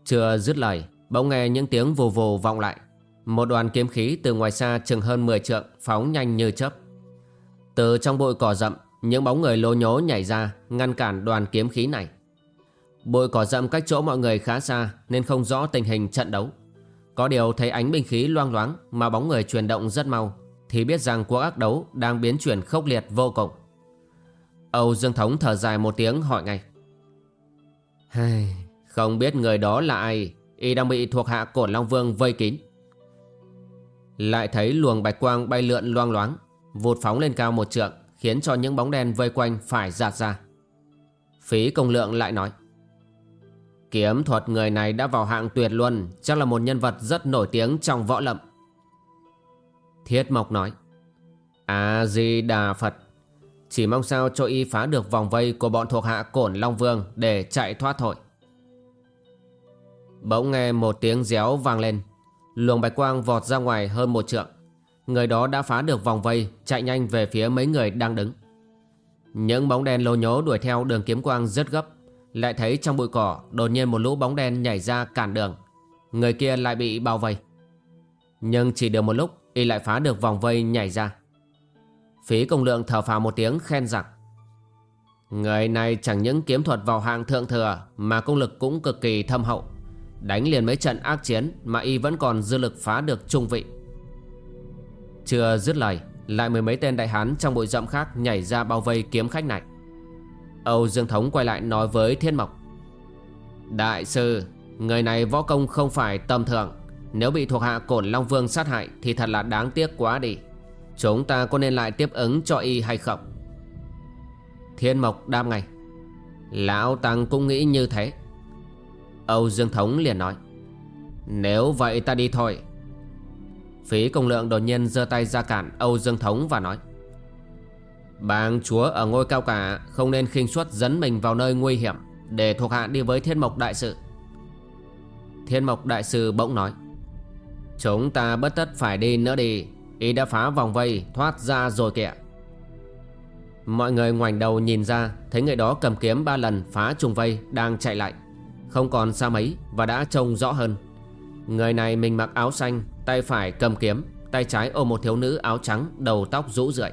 Chưa dứt lời, Bỗng nghe những tiếng vù vù vọng lại. Một đoàn kiếm khí từ ngoài xa chừng hơn 10 trượng Phóng nhanh như chớp. Từ trong bụi cỏ rậm, Những bóng người lố nhố nhảy ra, Ngăn cản đoàn kiếm khí này. Bụi cỏ rậm cách chỗ mọi người khá xa Nên không rõ tình hình trận đấu có điều thấy ánh binh khí loang loáng Mà bóng người chuyển động rất mau Thì biết rằng cuộc ác đấu đang biến chuyển khốc liệt vô cùng. Âu Dương Thống thở dài một tiếng hỏi ngay. Không biết người đó là ai? Y đang bị thuộc hạ cổn Long Vương vây kín. Lại thấy luồng bạch quang bay lượn loang loáng Vụt phóng lên cao một trượng Khiến cho những bóng đen vây quanh phải giạt ra. Phí công lượng lại nói Kiếm thuật người này đã vào hạng tuyệt luân Chắc là một nhân vật rất nổi tiếng trong võ lâm. Thiết Mộc nói, A-di-đà Phật, Chỉ mong sao cho y phá được vòng vây của bọn thuộc hạ cổn Long Vương để chạy thoát thôi. Bỗng nghe một tiếng réo vang lên, Luồng bạch quang vọt ra ngoài hơn một trượng. Người đó đã phá được vòng vây, Chạy nhanh về phía mấy người đang đứng. Những bóng đen lô nhố đuổi theo đường kiếm quang rất gấp lại thấy trong bụi cỏ đột nhiên một lũ bóng đen nhảy ra cản đường. Người kia lại bị bao vây. Nhưng chỉ được một lúc, Y lại phá được vòng vây nhảy ra. Phí công lượng thở phào một tiếng khen rằng, Người này chẳng những kiếm thuật vào hạng thượng thừa Mà công lực cũng cực kỳ thâm hậu. Đánh liền mấy trận ác chiến Mà y vẫn còn dư lực phá được trung vị. Chưa dứt lời, Lại mười mấy tên đại hán trong bụi rậm khác Nhảy ra bao vây kiếm khách này. Âu Dương Thống quay lại nói với Thiên Mộc. Đại sư, Người này võ công không phải tầm thường. Nếu bị thuộc hạ cổn Long Vương sát hại Thì thật là đáng tiếc quá đi. Chúng ta có nên lại tiếp ứng cho y hay không? Thiên Mộc đam ngay. Lão Tăng cũng nghĩ như thế. Âu Dương Thống liền nói. Nếu vậy ta đi thôi. Phí công lượng đột nhiên giơ tay ra cản Âu Dương Thống và nói. Bàng chúa ở ngôi cao cả Không nên khinh suất dẫn mình vào nơi nguy hiểm Để thuộc hạ đi với thiên mộc đại sự. Thiên mộc đại sư bỗng nói, Chúng ta bất tất phải đi nữa đi, y đã phá vòng vây, thoát ra rồi kìa. Mọi người ngoảnh đầu nhìn ra, Thấy người đó cầm kiếm ba lần phá trùng vây Đang chạy lại, Không còn xa mấy và đã trông rõ hơn. Người này mình mặc áo xanh, Tay phải cầm kiếm, Tay trái ôm một thiếu nữ áo trắng, Đầu tóc rũ rượi.